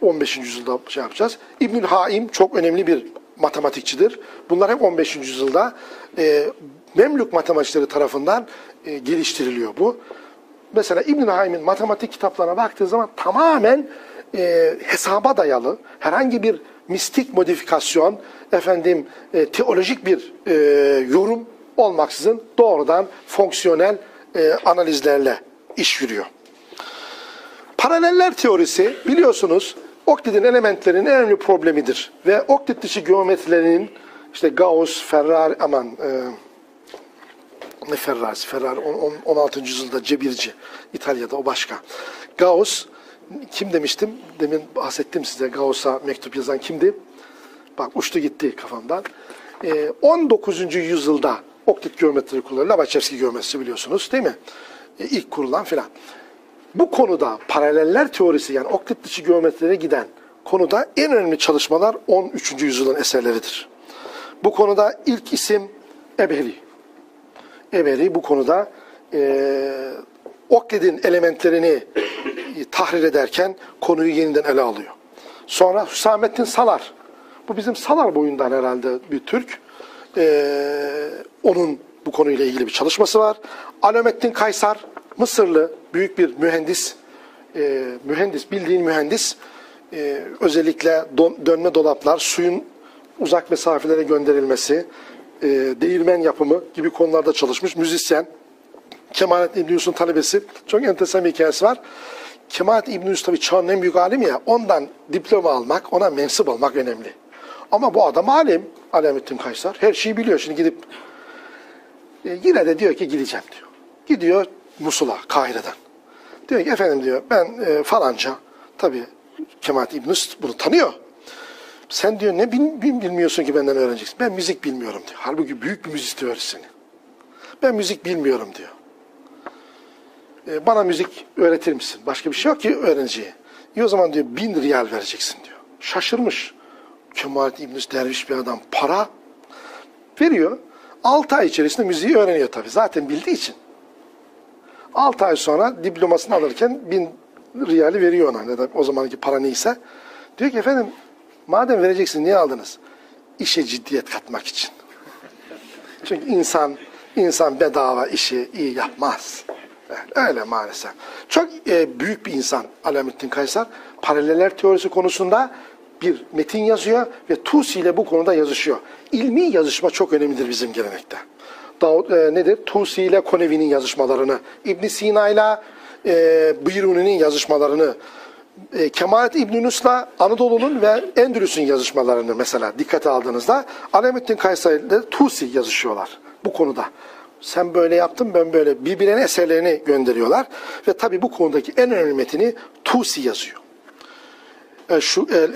15. yüzyılda şey yapacağız. İbnül Haim çok önemli bir matematikçidir. Bunlar hep 15. yüzyılda e, Memlük matematikçileri tarafından e, geliştiriliyor bu. Mesela İbnül Haim'in matematik kitaplarına baktığı zaman tamamen e, hesaba dayalı, herhangi bir mistik modifikasyon, efendim e, teolojik bir e, yorum olmaksızın doğrudan fonksiyonel e, analizlerle iş yürüyor. Paraleller teorisi biliyorsunuz Oklid'in elementlerinin en önemli problemidir. Ve Oklid dışı geometrilerinin işte Gauss, Ferrari, aman e, Ne? Ferrari on- 16. yüzyılda cebirci. İtalya'da o başka. Gauss kim demiştim? Demin bahsettim size Gauss'a mektup yazan kimdi? Bak uçtu gitti kafamdan. Ee, 19. yüzyılda oktit geometri kullanılıyor. Lobachevsky geometrisi biliyorsunuz değil mi? Ee, ilk kurulan filan. Bu konuda paraleller teorisi yani oktit dışı geometrilere giden konuda en önemli çalışmalar 13. yüzyılın eserleridir. Bu konuda ilk isim Eberi. Eberi bu konuda e, Oklid'in elementlerini e, tahrir ederken konuyu yeniden ele alıyor. Sonra Hüsamettin Salar. Bu bizim Salar boyundan herhalde bir Türk. E, onun bu konuyla ilgili bir çalışması var. Alamettin Kaysar, Mısırlı büyük bir mühendis. E, mühendis, bildiğin mühendis. E, özellikle don- dönme dolaplar, suyun uzak mesafelere gönderilmesi, e, değirmen yapımı gibi konularda çalışmış. Müzisyen. Kemalettin İbn Yusuf'un talebesi. Çok enteresan bir hikayesi var. Kemalettin İbn Yusuf tabii çağın en büyük alimi ya. Ondan diploma almak, ona mensup olmak önemli. Ama bu adam alim. Alamettin Kaysar. Her şeyi biliyor. Şimdi gidip e, yine de diyor ki gideceğim diyor. Gidiyor Musul'a, Kahire'den. Diyor ki efendim diyor ben e, falanca. Tabii Kemalettin İbn Yusuf bunu tanıyor. Sen diyor ne bil- bil- bilmiyorsun ki benden öğreneceksin. Ben müzik bilmiyorum diyor. Halbuki büyük bir müzik teorisini. Ben müzik bilmiyorum diyor. E, bana müzik öğretir misin? Başka bir şey yok ki öğreneceği. İyi o zaman diyor bin riyal vereceksin diyor. Şaşırmış. Kemalettin İbn Yusuf derviş bir adam. Para veriyor. 6 ay içerisinde müziği öğreniyor tabii. Zaten bildiği için. 6 ay sonra diplomasını alırken bin riyali veriyor ona. Ya da o zamanki para neyse. Diyor ki efendim madem vereceksin niye aldınız? İşe ciddiyet katmak için. Çünkü insan insan bedava işi iyi yapmaz. Öyle maalesef. Çok e, büyük bir insan Alamettin Kaysar. Paraleller teorisi konusunda bir metin yazıyor ve Tusi ile bu konuda yazışıyor. İlmi yazışma çok önemlidir bizim gelenekte. Davud, e, nedir? Tusi ile Konevi'nin yazışmalarını, İbn Sina ile e, Biruni'nin yazışmalarını, e, Kemalettin İbn Yunus'la Anadolu'nun ve Endülüs'ün yazışmalarını mesela dikkate aldığınızda Alamettin Kaysar ile Tusi yazışıyorlar bu konuda. Sen böyle yaptın ben böyle birbirine eserlerini gönderiyorlar ve tabi bu konudaki en önemli metini Tusi yazıyor.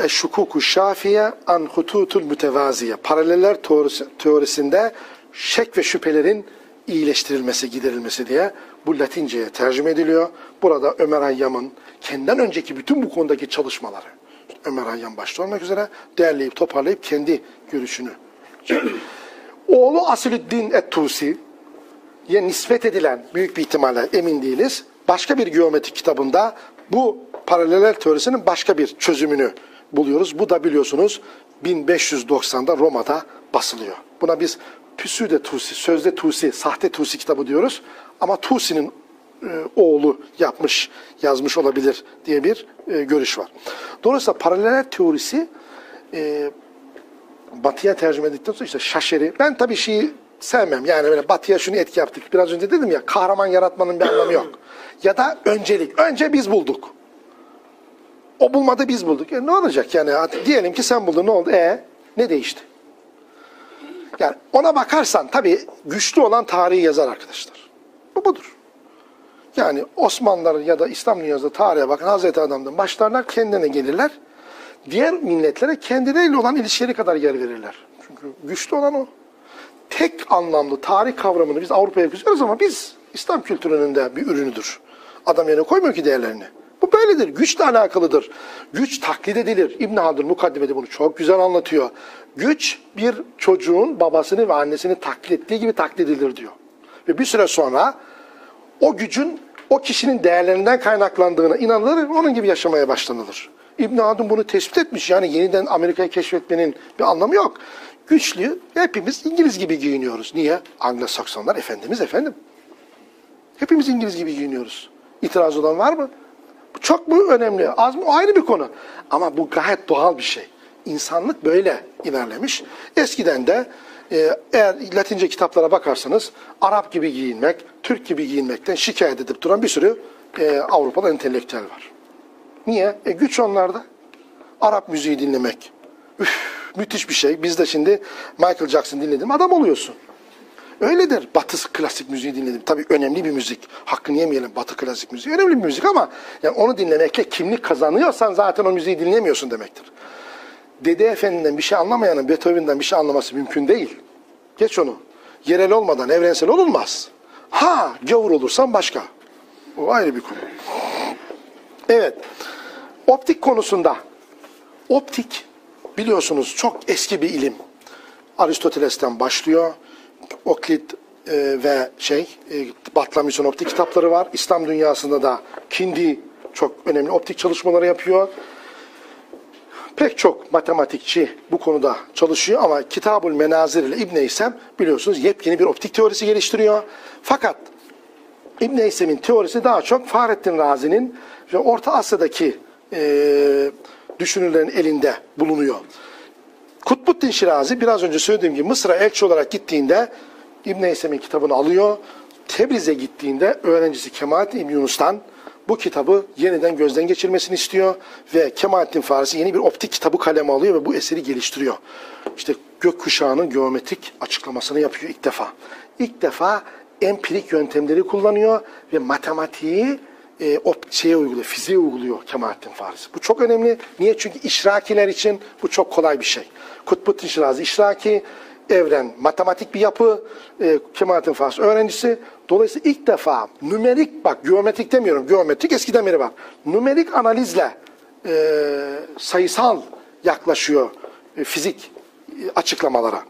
Eşşukuku şafiye an hututul mütevaziye. Paraleller teorisi, teorisinde şek ve şüphelerin iyileştirilmesi, giderilmesi diye bu Latinceye tercüme ediliyor. Burada Ömer Hayyam'ın kendinden önceki bütün bu konudaki çalışmaları, Ömer Hayyam başta olmak üzere derleyip toparlayıp kendi görüşünü. Oğlu Asilüddin Et-Tusi, ye nispet edilen büyük bir ihtimalle emin değiliz. Başka bir geometri kitabında bu paraleller teorisinin başka bir çözümünü buluyoruz. Bu da biliyorsunuz 1590'da Roma'da basılıyor. Buna biz Püsüde Tusi, Sözde Tusi, Sahte Tusi kitabı diyoruz. Ama Tusi'nin e, oğlu yapmış, yazmış olabilir diye bir e, görüş var. Dolayısıyla paraleller teorisi e, batıya tercüme edildikten sonra işte şaşeri. Ben tabii şeyi sevmem. Yani böyle batıya şunu etki yaptık. Biraz önce dedim ya kahraman yaratmanın bir anlamı yok. Ya da öncelik. Önce biz bulduk. O bulmadı biz bulduk. E ne olacak yani? Diyelim ki sen buldun ne oldu? E ne değişti? Yani ona bakarsan tabii güçlü olan tarihi yazar arkadaşlar. Bu budur. Yani Osmanlıların ya da İslam dünyasında tarihe bakın Hazreti Adam'dan başlarlar kendine gelirler. Diğer milletlere kendileriyle olan ilişkileri kadar yer verirler. Çünkü güçlü olan o. Tek anlamlı tarih kavramını biz Avrupa'ya yapıyoruz ama biz İslam kültürünün de bir ürünüdür. Adam yerine koymuyor ki değerlerini. Bu böyledir. Güçle alakalıdır. Güç taklit edilir. İbn Haldun Mukaddime'de bunu çok güzel anlatıyor. Güç bir çocuğun babasını ve annesini taklit ettiği gibi taklit edilir diyor. Ve bir süre sonra o gücün o kişinin değerlerinden kaynaklandığına inanılır, onun gibi yaşamaya başlanılır. İbn Haldun bunu tespit etmiş. Yani yeniden Amerika'yı keşfetmenin bir anlamı yok. Güçlü, hepimiz İngiliz gibi giyiniyoruz. Niye? Anglo-Saksonlar efendimiz efendim. Hepimiz İngiliz gibi giyiniyoruz. İtiraz olan var mı? Çok mu önemli? Az mı? O ayrı bir konu. Ama bu gayet doğal bir şey. İnsanlık böyle ilerlemiş. Eskiden de e, eğer Latince kitaplara bakarsanız Arap gibi giyinmek, Türk gibi giyinmekten şikayet edip duran bir sürü e, Avrupalı entelektüel var. Niye? E, güç onlarda. Arap müziği dinlemek. Üf, müthiş bir şey. Biz de şimdi Michael Jackson dinledim adam oluyorsun. Öyledir. Batı klasik müziği dinledim. Tabii önemli bir müzik. Hakkını yemeyelim Batı klasik müziği. Önemli bir müzik ama yani onu dinlemekle kimlik kazanıyorsan zaten o müziği dinlemiyorsun demektir. Dede Efendi'den bir şey anlamayanın Beethoven'den bir şey anlaması mümkün değil. Geç onu. Yerel olmadan evrensel olunmaz. Ha gavur olursan başka. O ayrı bir konu. Evet. Optik konusunda. Optik biliyorsunuz çok eski bir ilim. Aristoteles'ten başlıyor. Oklit e, ve şey e, Batlamyus'un optik kitapları var. İslam dünyasında da Kindi çok önemli optik çalışmaları yapıyor. Pek çok matematikçi bu konuda çalışıyor ama Kitabul Menazir ile İbn İsem biliyorsunuz yepyeni bir optik teorisi geliştiriyor. Fakat İbn İsem'in teorisi daha çok Fahrettin Razi'nin Orta Asya'daki e, düşünürlerin elinde bulunuyor. Kutbuddin Şirazi biraz önce söylediğim gibi Mısır'a elçi olarak gittiğinde İbn İsem'in kitabını alıyor. Tebriz'e gittiğinde öğrencisi Kemalettin İbn Yunus'tan bu kitabı yeniden gözden geçirmesini istiyor ve Kemalettin Farisi yeni bir optik kitabı kaleme alıyor ve bu eseri geliştiriyor. İşte gökkuşağının geometrik açıklamasını yapıyor ilk defa. İlk defa empirik yöntemleri kullanıyor ve matematiği e, o şeye uyguluyor, fiziğe uyguluyor Kemalettin Farisi. Bu çok önemli. Niye? Çünkü işrakiler için bu çok kolay bir şey. Kutbuddin Şirazi işraki, evren matematik bir yapı, e, Kemalettin Farisi öğrencisi. Dolayısıyla ilk defa nümerik, bak geometrik demiyorum, geometrik eskiden beri var. Nümerik analizle e, sayısal yaklaşıyor e, fizik e, açıklamalara.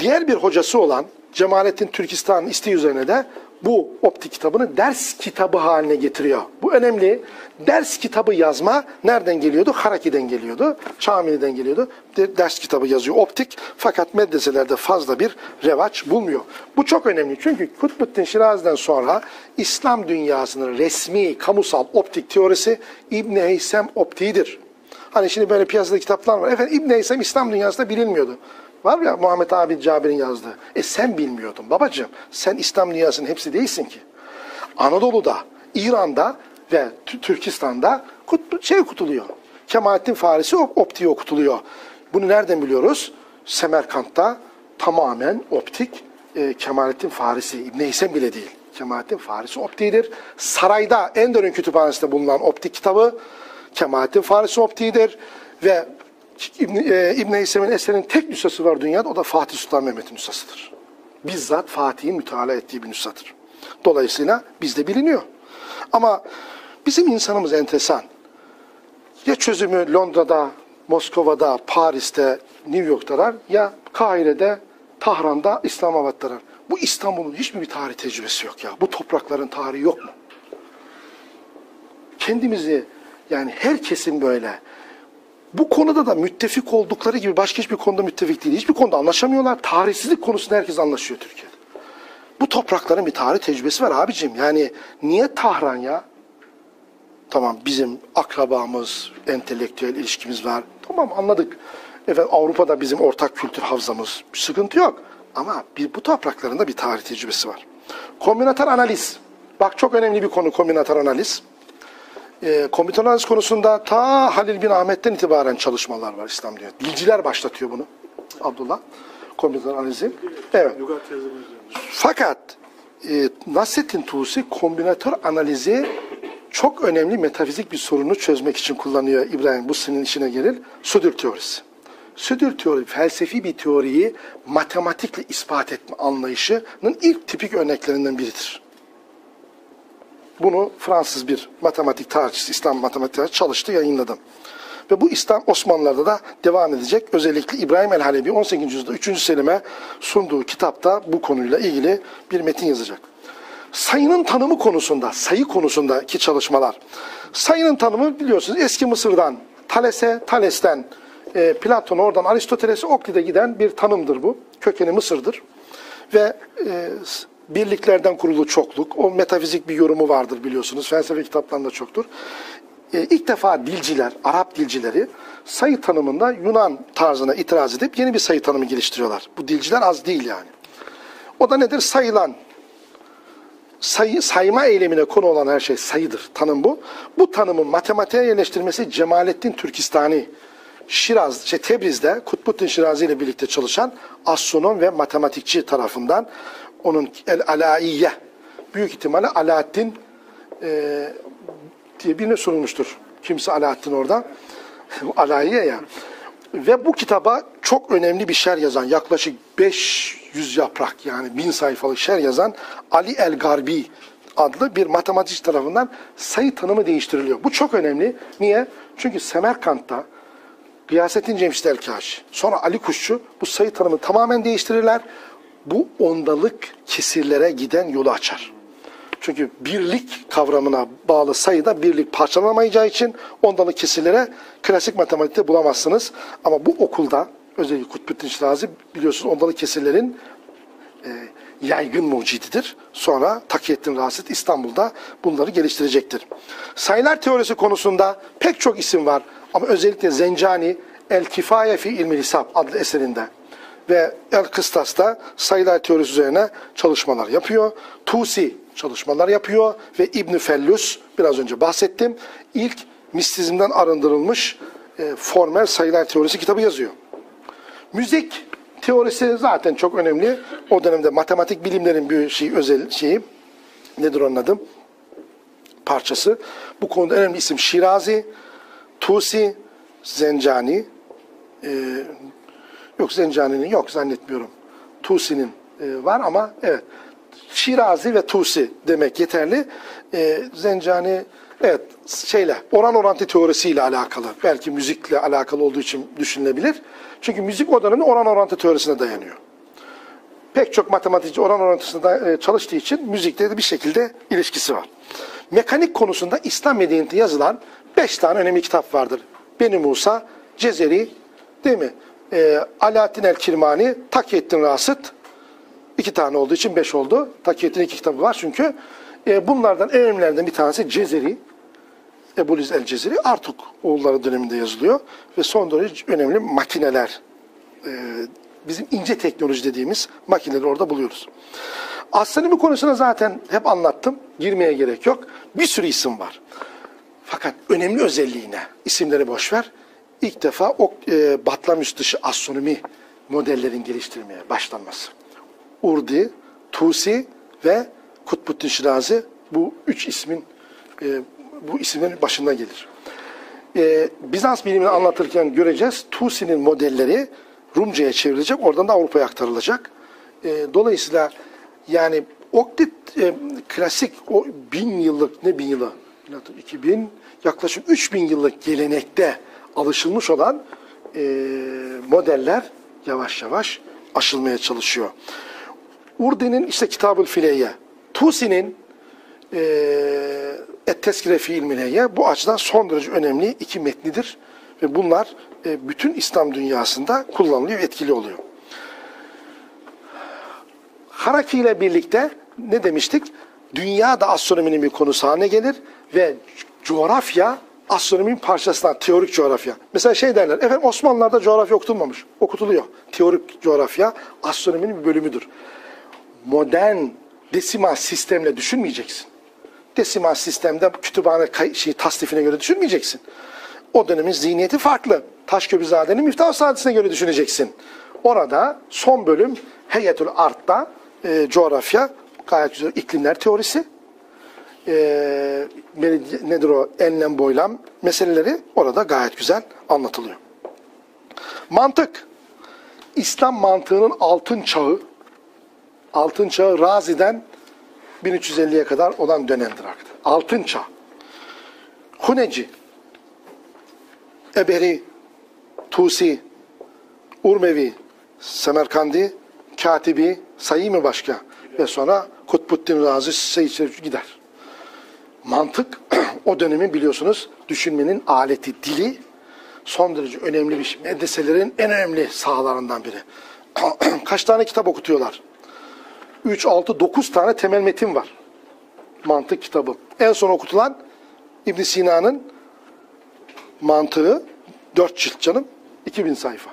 Diğer bir hocası olan Cemalettin Türkistan'ın isteği üzerine de bu optik kitabını ders kitabı haline getiriyor. Bu önemli. Ders kitabı yazma nereden geliyordu? Haraki'den geliyordu. Çamili'den geliyordu. De- Ders kitabı yazıyor optik. Fakat medreselerde fazla bir revaç bulmuyor. Bu çok önemli. Çünkü Kutbuddin Şirazi'den sonra İslam dünyasının resmi, kamusal optik teorisi İbn Heysem optiğidir. Hani şimdi böyle piyasada kitaplar var. Efendim İbn Heysem İslam dünyasında bilinmiyordu. Var ya Muhammed Abid Cabir'in yazdığı. E sen bilmiyordun babacığım. Sen İslam dünyasının hepsi değilsin ki. Anadolu'da, İran'da ve Tü- Türkistan'da kut, şey okutuluyor. Kemalettin Farisi op- optiği okutuluyor. Bunu nereden biliyoruz? Semerkant'ta tamamen optik e, Kemalettin Farisi. İbn bile değil. Kemalettin Farisi optiğidir. Sarayda Enderun Kütüphanesi'nde bulunan optik kitabı Kemalettin Farisi optiğidir. Ve İbn, e, Heysem'in eserinin tek nüshası var dünyada. O da Fatih Sultan Mehmet'in nüshasıdır. Bizzat Fatih'in müteala ettiği bir nüshadır. Dolayısıyla bizde biliniyor. Ama bizim insanımız enteresan. Ya çözümü Londra'da, Moskova'da, Paris'te, New York'talar ya Kahire'de, Tahran'da, İslamabad'dalar. Bu İstanbul'un hiçbir bir tarih tecrübesi yok ya. Bu toprakların tarihi yok mu? Kendimizi yani herkesin böyle bu konuda da müttefik oldukları gibi başka hiçbir konuda müttefik değil. Hiçbir konuda anlaşamıyorlar. Tarihsizlik konusunda herkes anlaşıyor Türkiye'de. Bu toprakların bir tarih tecrübesi var abicim. Yani niye Tahran ya? Tamam bizim akrabamız, entelektüel ilişkimiz var. Tamam anladık. Efendim Avrupa'da bizim ortak kültür havzamız. Bir sıkıntı yok. Ama bir, bu toprakların da bir tarih tecrübesi var. Kombinatör analiz. Bak çok önemli bir konu kombinatör analiz. E, kombinatör analiz konusunda ta Halil bin Ahmet'ten itibaren çalışmalar var İslam diyor. Dilciler başlatıyor bunu. Abdullah. Analizi. Evet. Fakat e, Nasrettin Tusi kombinatör analizi çok önemli metafizik bir sorunu çözmek için kullanıyor İbrahim. Bu senin işine gelir. Südür teorisi. Südür teori felsefi bir teoriyi matematikle ispat etme anlayışının ilk tipik örneklerinden biridir. Bunu Fransız bir matematik tarihçisi, İslam matematik çalıştı, yayınladı. Ve bu İslam Osmanlılar'da da devam edecek. Özellikle İbrahim el-Halebi 18. yüzyılda 3. Selim'e sunduğu kitapta bu konuyla ilgili bir metin yazacak. Sayının tanımı konusunda, sayı konusundaki çalışmalar. Sayının tanımı biliyorsunuz eski Mısır'dan Thales'e, Thales'ten e, Platon, oradan Aristoteles'e, Oklid'e giden bir tanımdır bu. Kökeni Mısır'dır. Ve e, birliklerden kurulu çokluk, o metafizik bir yorumu vardır biliyorsunuz. Felsefe kitaplarında çoktur. E, ilk defa dilciler, Arap dilcileri sayı tanımında Yunan tarzına itiraz edip yeni bir sayı tanımı geliştiriyorlar. Bu dilciler az değil yani. O da nedir? Sayılan. Sayı, sayma eylemine konu olan her şey sayıdır. Tanım bu. Bu tanımın matematiğe yerleştirmesi Cemalettin Türkistani Şiraz, şey Tebriz'de Kutbuddin Şirazi ile birlikte çalışan astronom ve matematikçi tarafından onun El Alaiye büyük ihtimalle Alaaddin e, diye birine sorulmuştur. Kimse Alaaddin orada. Alaiye ya. Ve bu kitaba çok önemli bir şer yazan, yaklaşık 500 yaprak yani 1000 sayfalık şer yazan Ali El Garbi adlı bir matematikçi tarafından sayı tanımı değiştiriliyor. Bu çok önemli. Niye? Çünkü Semerkant'ta Gıyasettin Cemşit Elkaş, sonra Ali Kuşçu bu sayı tanımı tamamen değiştirirler. Bu ondalık kesirlere giden yolu açar. Çünkü birlik kavramına bağlı sayıda birlik parçalanamayacağı için ondalık kesirlere klasik matematikte bulamazsınız. Ama bu okulda özellikle Kutbuddin Şirazi biliyorsunuz ondalık kesirlerin e, yaygın mucididir. Sonra Takiyettin Rasit İstanbul'da bunları geliştirecektir. Sayılar teorisi konusunda pek çok isim var ama özellikle Zencani El Kifaye fi İlmi Hisab adlı eserinde ve El Kıstas'ta sayılar teorisi üzerine çalışmalar yapıyor. Tusi çalışmalar yapıyor ve İbn Fellus biraz önce bahsettim. İlk mistizmden arındırılmış e, formel sayılar teorisi kitabı yazıyor. Müzik teorisi zaten çok önemli. O dönemde matematik bilimlerin bir şey özel şeyi nedir onun adı? Parçası. Bu konuda önemli isim Şirazi, Tusi, Zencani. Ee, yok Zencani'nin yok zannetmiyorum. Tusi'nin e, var ama evet. Şirazi ve Tusi demek yeterli. Ee, Zencani evet şeyle oran orantı teorisiyle alakalı. Belki müzikle alakalı olduğu için düşünülebilir. Çünkü müzik o dönemin oran orantı teorisine dayanıyor. Pek çok matematikçi oran orantısında e, çalıştığı için müzikte de bir şekilde ilişkisi var. Mekanik konusunda İslam medeniyeti yazılan beş tane önemli kitap vardır. Beni Musa, Cezeri, değil mi? E, Alaaddin el-Kirmani, Takiyettin Rasıt, iki tane olduğu için beş oldu. Takiyettin iki kitabı var çünkü. E, bunlardan en önemlilerinden bir tanesi Cezeri, Ebuliz el-Cezeri Artuk oğulları döneminde yazılıyor. Ve son derece önemli makineler, e, bizim ince teknoloji dediğimiz makineleri orada buluyoruz. Astronomi konusuna zaten hep anlattım. Girmeye gerek yok. Bir sürü isim var. Fakat önemli özelliğine, isimleri boş ver. İlk defa o e, Batlamyus dışı astronomi modellerin geliştirmeye başlanması. Urdi, Tusi ve Kutbuddin Şirazi bu üç ismin e, bu isimlerin başında gelir. E, Bizans bilimini anlatırken göreceğiz. Tusi'nin modelleri Rumca'ya çevrilecek, oradan da Avrupa'ya aktarılacak. E, dolayısıyla yani Oktit e, klasik o bin yıllık ne bin yılı? 2000 yaklaşık 3000 yıllık gelenekte alışılmış olan e, modeller yavaş yavaş aşılmaya çalışıyor. Urdi'nin işte Kitab-ül Fileye, Tusi'nin e, Et-Teskire fi ilmileye bu açıdan son derece önemli iki metnidir. Ve bunlar e, bütün İslam dünyasında kullanılıyor, etkili oluyor. Haraki ile birlikte ne demiştik? Dünya da astronominin bir konusu haline gelir ve coğrafya astronominin parçasından, teorik coğrafya. Mesela şey derler, efendim Osmanlılar'da coğrafya okutulmamış. Okutuluyor. Teorik coğrafya astronominin bir bölümüdür. Modern desimal sistemle düşünmeyeceksin. Desimal sistemde kütüphane şey, tasnifine göre düşünmeyeceksin. O dönemin zihniyeti farklı. Taşköprüzade'nin Miftah Saadet'ine göre düşüneceksin. Orada son bölüm Heyetül Art'ta e, coğrafya, gayet güzel iklimler teorisi, e, nedir o enlem boylam meseleleri orada gayet güzel anlatılıyor. Mantık, İslam mantığının altın çağı, altın çağı Razi'den 1350'ye kadar olan dönemdir arkadaşlar. Altın çağ. Huneci, Eberi, Tusi, Urmevi, Semerkandi, Katibi, sayayım mı başka? Ve sonra Kutbuddin Razi Seyyid gider. Mantık o dönemin biliyorsunuz düşünmenin aleti, dili son derece önemli bir şey. Medreselerin en önemli sahalarından biri. Kaç tane kitap okutuyorlar? 3, 6, 9 tane temel metin var. Mantık kitabı. En son okutulan İbn Sina'nın mantığı 4 cilt canım 2000 sayfa.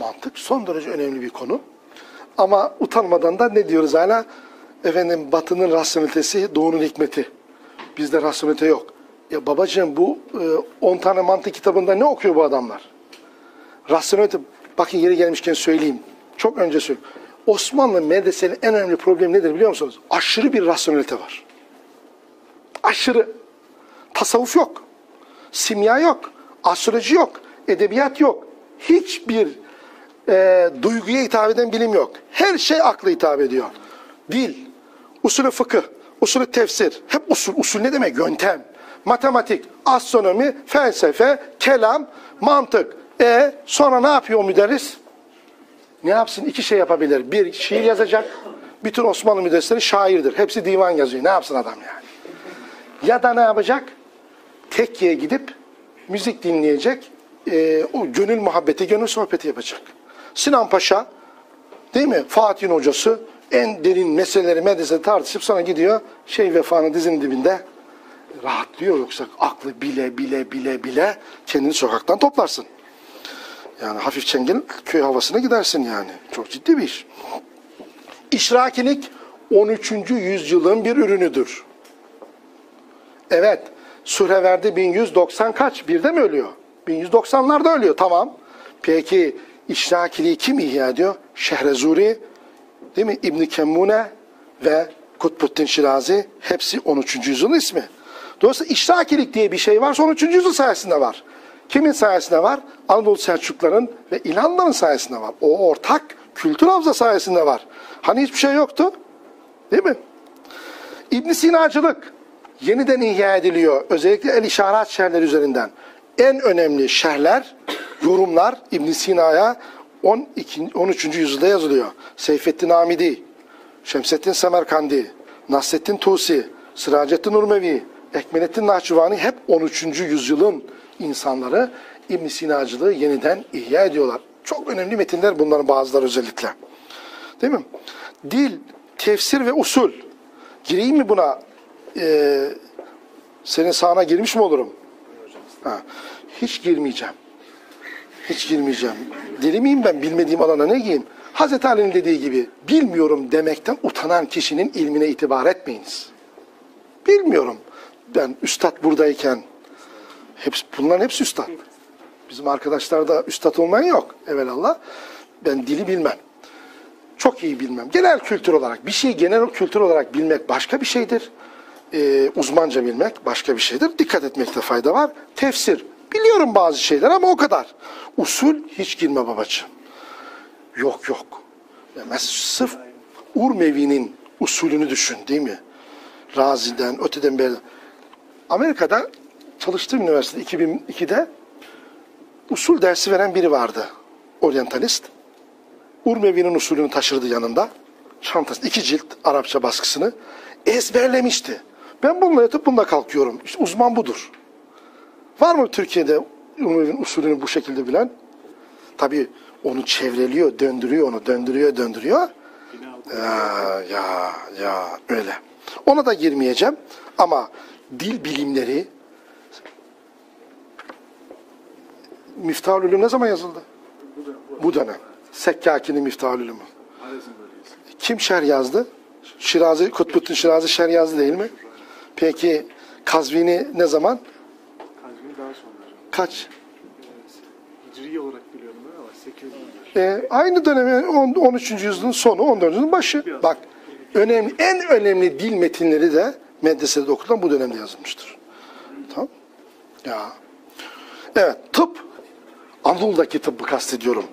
Mantık son derece önemli bir konu. Ama utanmadan da ne diyoruz hala? Efendim batının rasyonelitesi, doğunun hikmeti. Bizde rasyonelite yok. Ya babacığım bu 10 tane mantık kitabında ne okuyor bu adamlar? Rasyonelite, bakın yeri gelmişken söyleyeyim. Çok önce söyleyeyim. Osmanlı medresenin en önemli problemi nedir biliyor musunuz? Aşırı bir rasyonelite var. Aşırı. Tasavvuf yok. Simya yok. Astroloji yok. Edebiyat yok. Hiçbir e, duyguya hitap eden bilim yok. Her şey akla hitap ediyor. Dil, usulü fıkıh, usulü tefsir. Hep usul. Usul ne demek? Yöntem. Matematik, astronomi, felsefe, kelam, mantık. E sonra ne yapıyor müderris? Ne yapsın? İki şey yapabilir. Bir, şiir yazacak. Bütün Osmanlı müderrisleri şairdir. Hepsi divan yazıyor. Ne yapsın adam yani? Ya da ne yapacak? Tekkiye gidip müzik dinleyecek. e, o gönül muhabbeti, gönül sohbeti yapacak. Sinan Paşa, değil mi? Fatih'in hocası en derin meseleleri medresede tartışıp sonra gidiyor şey vefanın dizinin dibinde rahatlıyor yoksa aklı bile bile bile bile kendini sokaktan toplarsın. Yani hafif çengel köy havasına gidersin yani. Çok ciddi bir iş. İşrakilik 13. yüzyılın bir ürünüdür. Evet. Süreverdi 1190 kaç? Birde mi ölüyor? 1190'larda ölüyor. Tamam. Peki işrakiliği kim ihya ediyor? Şehrezuri, değil mi? İbn Kemmune ve Kutbuddin Şirazi hepsi 13. yüzyılın ismi. Dolayısıyla işrakilik diye bir şey varsa 13. yüzyıl sayesinde var. Kimin sayesinde var? Anadolu Selçukluların ve İlhanların sayesinde var. O ortak kültür havza sayesinde var. Hani hiçbir şey yoktu? Değil mi? İbn Sinacılık yeniden ihya ediliyor. Özellikle el işaret şerhleri üzerinden. En önemli şerhler, yorumlar İbn Sina'ya 12, 13. yüzyılda yazılıyor. Seyfettin Amidi, Şemsettin Semerkandi, Nasrettin Tusi, Sıracettin Urmevi, Ekmelettin Nahçıvani hep 13. yüzyılın insanları İbn Sinacılığı yeniden ihya ediyorlar. Çok önemli metinler bunların bazıları özellikle. Değil mi? Dil, tefsir ve usul. Gireyim mi buna? Ee, senin sahana girmiş mi olurum? Ha. Hiç girmeyeceğim. Hiç girmeyeceğim. Deli miyim ben bilmediğim alana ne giyeyim? Hazreti Ali'nin dediği gibi bilmiyorum demekten utanan kişinin ilmine itibar etmeyiniz. Bilmiyorum. Ben üstad buradayken hepsi, bunların hepsi üstad. Bizim arkadaşlarda üstad olmayan yok evelallah. Ben dili bilmem. Çok iyi bilmem. Genel kültür olarak bir şeyi genel kültür olarak bilmek başka bir şeydir. Ee, uzmanca bilmek başka bir şeydir. Dikkat etmekte fayda var. Tefsir. Biliyorum bazı şeyler ama o kadar. Usul hiç girme babacığım. Yok yok. Mes- sırf Urmevi'nin usulünü düşün değil mi? Razi'den, öteden beri. Amerika'da çalıştığım üniversitede 2002'de usul dersi veren biri vardı. Oryantalist. Urmevi'nin usulünü taşırdı yanında. Çantası, iki cilt Arapça baskısını ezberlemişti. Ben bununla yatıp bununla kalkıyorum. İşte uzman budur. Var mı Türkiye'de Urmevi'nin usulünü bu şekilde bilen? Tabii onu çevreliyor, döndürüyor onu, döndürüyor, döndürüyor. Ya, ya, ya öyle. Ona da girmeyeceğim ama dil bilimleri Miftahül Ulum ne zaman yazıldı? Bu dönem. Sekkaki'nin Miftahül Ulum'u. Kim şer yazdı? Şirazi, Kutbuddin Şirazi şer yazdı değil mi? Peki Kazvini ne zaman? Daha sonra. Kaç? Hicri olarak biliyorum ben ama 800 E, aynı dönemi on- 13. yüzyılın sonu, 14. yüzyılın başı. Bak, önemli, en önemli dil metinleri de medresede okutulan bu dönemde yazılmıştır. Tamam? Ya. Evet, tıp. Anadolu'daki tıbbı kastediyorum.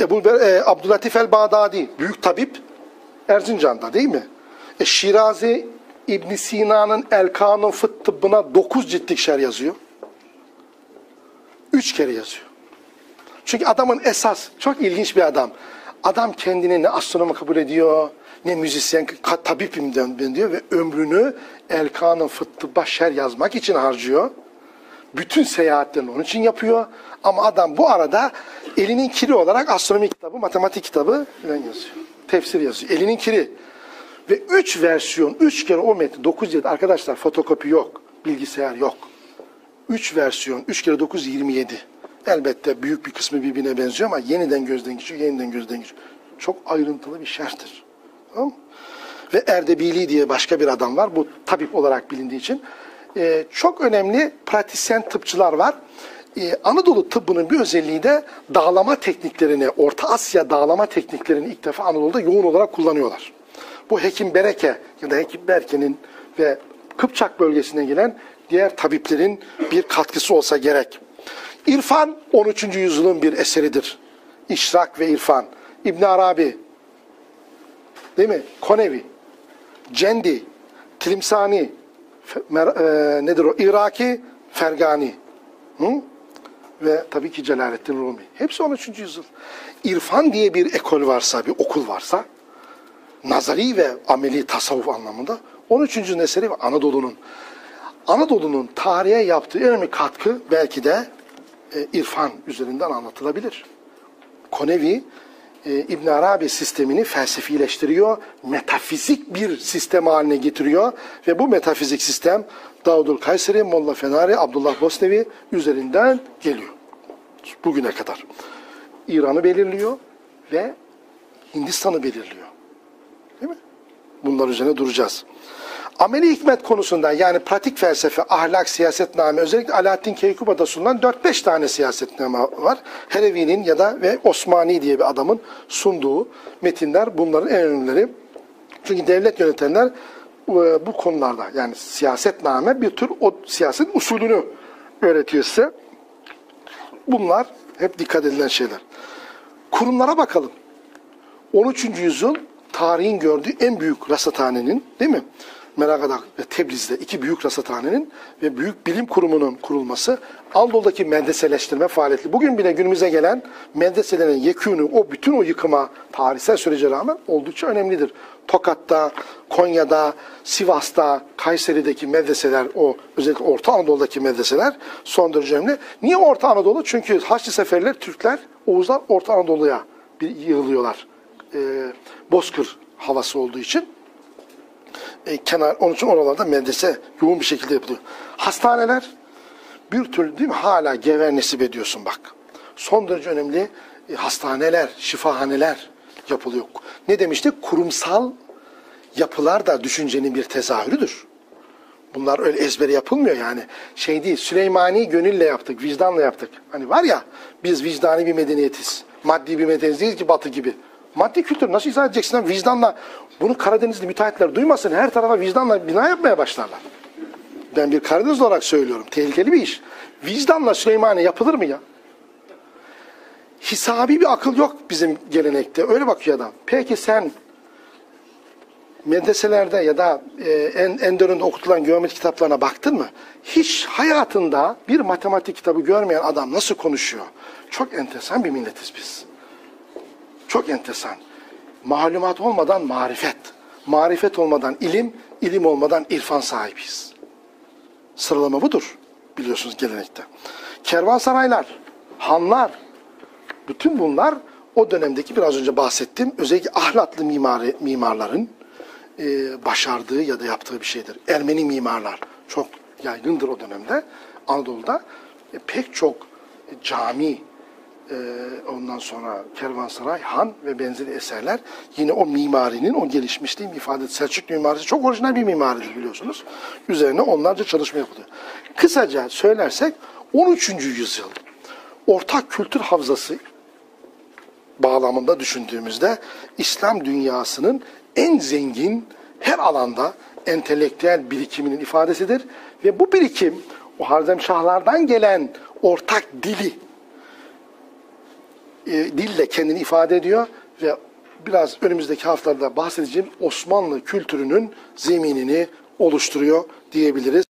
Ebu e, Abdülatif el-Bağdadi, büyük tabip Erzincan'da değil mi? E, Şirazi İbn Sina'nın El-Kanun Fıt tıbbına 9 ciltlik şer yazıyor. 3 kere yazıyor. Çünkü adamın esas, çok ilginç bir adam. Adam kendini ne astronomu kabul ediyor, ne müzisyen, tabipim ben diyor ve ömrünü Elkan'ın fıttı başer yazmak için harcıyor. Bütün seyahatlerini onun için yapıyor. Ama adam bu arada elinin kiri olarak astronomi kitabı, matematik kitabı yazıyor. Tefsir yazıyor. Elinin kiri. Ve üç versiyon, üç kere o dokuz yedi. Arkadaşlar fotokopi yok, bilgisayar yok. 3 versiyon, 3 kere 9 27. Elbette büyük bir kısmı birbirine benziyor ama yeniden gözden geçiyor, yeniden gözden geçiyor. Çok ayrıntılı bir şerhtir. Tamam? Ve Erdebili diye başka bir adam var. Bu tabip olarak bilindiği için. Ee, çok önemli pratisyen tıpçılar var. Ee, Anadolu tıbbının bir özelliği de dağlama tekniklerini, Orta Asya dağlama tekniklerini ilk defa Anadolu'da yoğun olarak kullanıyorlar. Bu Hekim Bereke ya da Hekim Berke'nin ve Kıpçak bölgesinden gelen diğer tabiplerin bir katkısı olsa gerek. İrfan 13. yüzyılın bir eseridir. İşrak ve İrfan. İbn Arabi, değil mi? Konevi, Cendi, Tilimsani, e, nedir o? Iraki, Fergani. Hı? Ve tabii ki Celaleddin Rumi. Hepsi 13. yüzyıl. İrfan diye bir ekol varsa, bir okul varsa, nazari ve ameli tasavvuf anlamında 13. yüzyılın eseri ve Anadolu'nun Anadolu'nun tarihe yaptığı önemli katkı belki de e, irfan üzerinden anlatılabilir. Konevi e, İbn Arabi sistemini felsefileştiriyor, metafizik bir sistem haline getiriyor ve bu metafizik sistem Davudul Kayseri, Molla Fenari, Abdullah Bosnevi üzerinden geliyor. Bugüne kadar. İran'ı belirliyor ve Hindistan'ı belirliyor. Bunlar üzerine duracağız. Ameli hikmet konusunda yani pratik felsefe, ahlak, siyasetname özellikle Alaaddin Keykuba'da sunulan 4-5 tane siyasetname var. Herevi'nin ya da ve Osmani diye bir adamın sunduğu metinler bunların en önemlileri. Çünkü devlet yönetenler e, bu konularda yani siyasetname bir tür o siyaset usulünü öğretiyor. Bunlar hep dikkat edilen şeyler. Kurumlara bakalım. 13. yüzyıl tarihin gördüğü en büyük rasathanenin değil mi? Merakada ve Tebriz'de iki büyük rasathanenin ve büyük bilim kurumunun kurulması Anadolu'daki medreseleştirme faaliyeti. Bugün bile günümüze gelen medreselerin yekûnü, o bütün o yıkıma tarihsel sürece rağmen oldukça önemlidir. Tokat'ta, Konya'da, Sivas'ta, Kayseri'deki medreseler, o özellikle Orta Anadolu'daki medreseler son derece önemli. Niye Orta Anadolu? Çünkü Haçlı Seferler, Türkler, Oğuzlar Orta Anadolu'ya yığılıyorlar. Ee, Bozkır havası olduğu için e, kenar onun için oralarda medrese yoğun bir şekilde yapılıyor. Hastaneler bir türlü değil mi? Hala gever nesip ediyorsun bak. Son derece önemli e, hastaneler, şifahaneler yapılıyor. Ne demiştik? Kurumsal yapılar da düşüncenin bir tezahürüdür. Bunlar öyle ezbere yapılmıyor yani. Şey değil, Süleymani gönülle yaptık, vicdanla yaptık. Hani var ya, biz vicdani bir medeniyetiz. Maddi bir medeniyet değiliz ki batı gibi. Maddi kültür nasıl izah edeceksin? Vicdanla, bunu Karadenizli müteahhitler duymasın, her tarafa vicdanla bina yapmaya başlarlar. Ben bir Karadeniz olarak söylüyorum, tehlikeli bir iş. Vicdanla Süleymani yapılır mı ya? Hisabi bir akıl yok bizim gelenekte. Öyle bakıyor adam. Peki sen medreselerde ya da e, en, Enderun'da okutulan geometri kitaplarına baktın mı? Hiç hayatında bir matematik kitabı görmeyen adam nasıl konuşuyor? Çok enteresan bir milletiz biz. Çok enteresan. Malumat olmadan marifet. Marifet olmadan ilim, ilim olmadan irfan sahibiyiz. Sıralama budur. Biliyorsunuz gelenekte. Kervansaraylar, hanlar, bütün bunlar o dönemdeki biraz önce bahsettiğim özellikle ahlatlı mimari, mimarların e, başardığı ya da yaptığı bir şeydir. Ermeni mimarlar çok yaygındır o dönemde. Anadolu'da e, pek çok cami, e, ondan sonra kervansaray, han ve benzeri eserler yine o mimarinin o gelişmişliğin ifade Selçuklu mimarisi çok orijinal bir mimaridir biliyorsunuz. Üzerine onlarca çalışma yapılıyor. Kısaca söylersek 13. yüzyıl ortak kültür havzası bağlamında düşündüğümüzde İslam dünyasının en zengin her alanda entelektüel birikiminin ifadesidir. Ve bu birikim o Harzemşahlardan gelen ortak dili e, dille kendini ifade ediyor ve biraz önümüzdeki haftalarda bahsedeceğim Osmanlı kültürünün zeminini oluşturuyor diyebiliriz.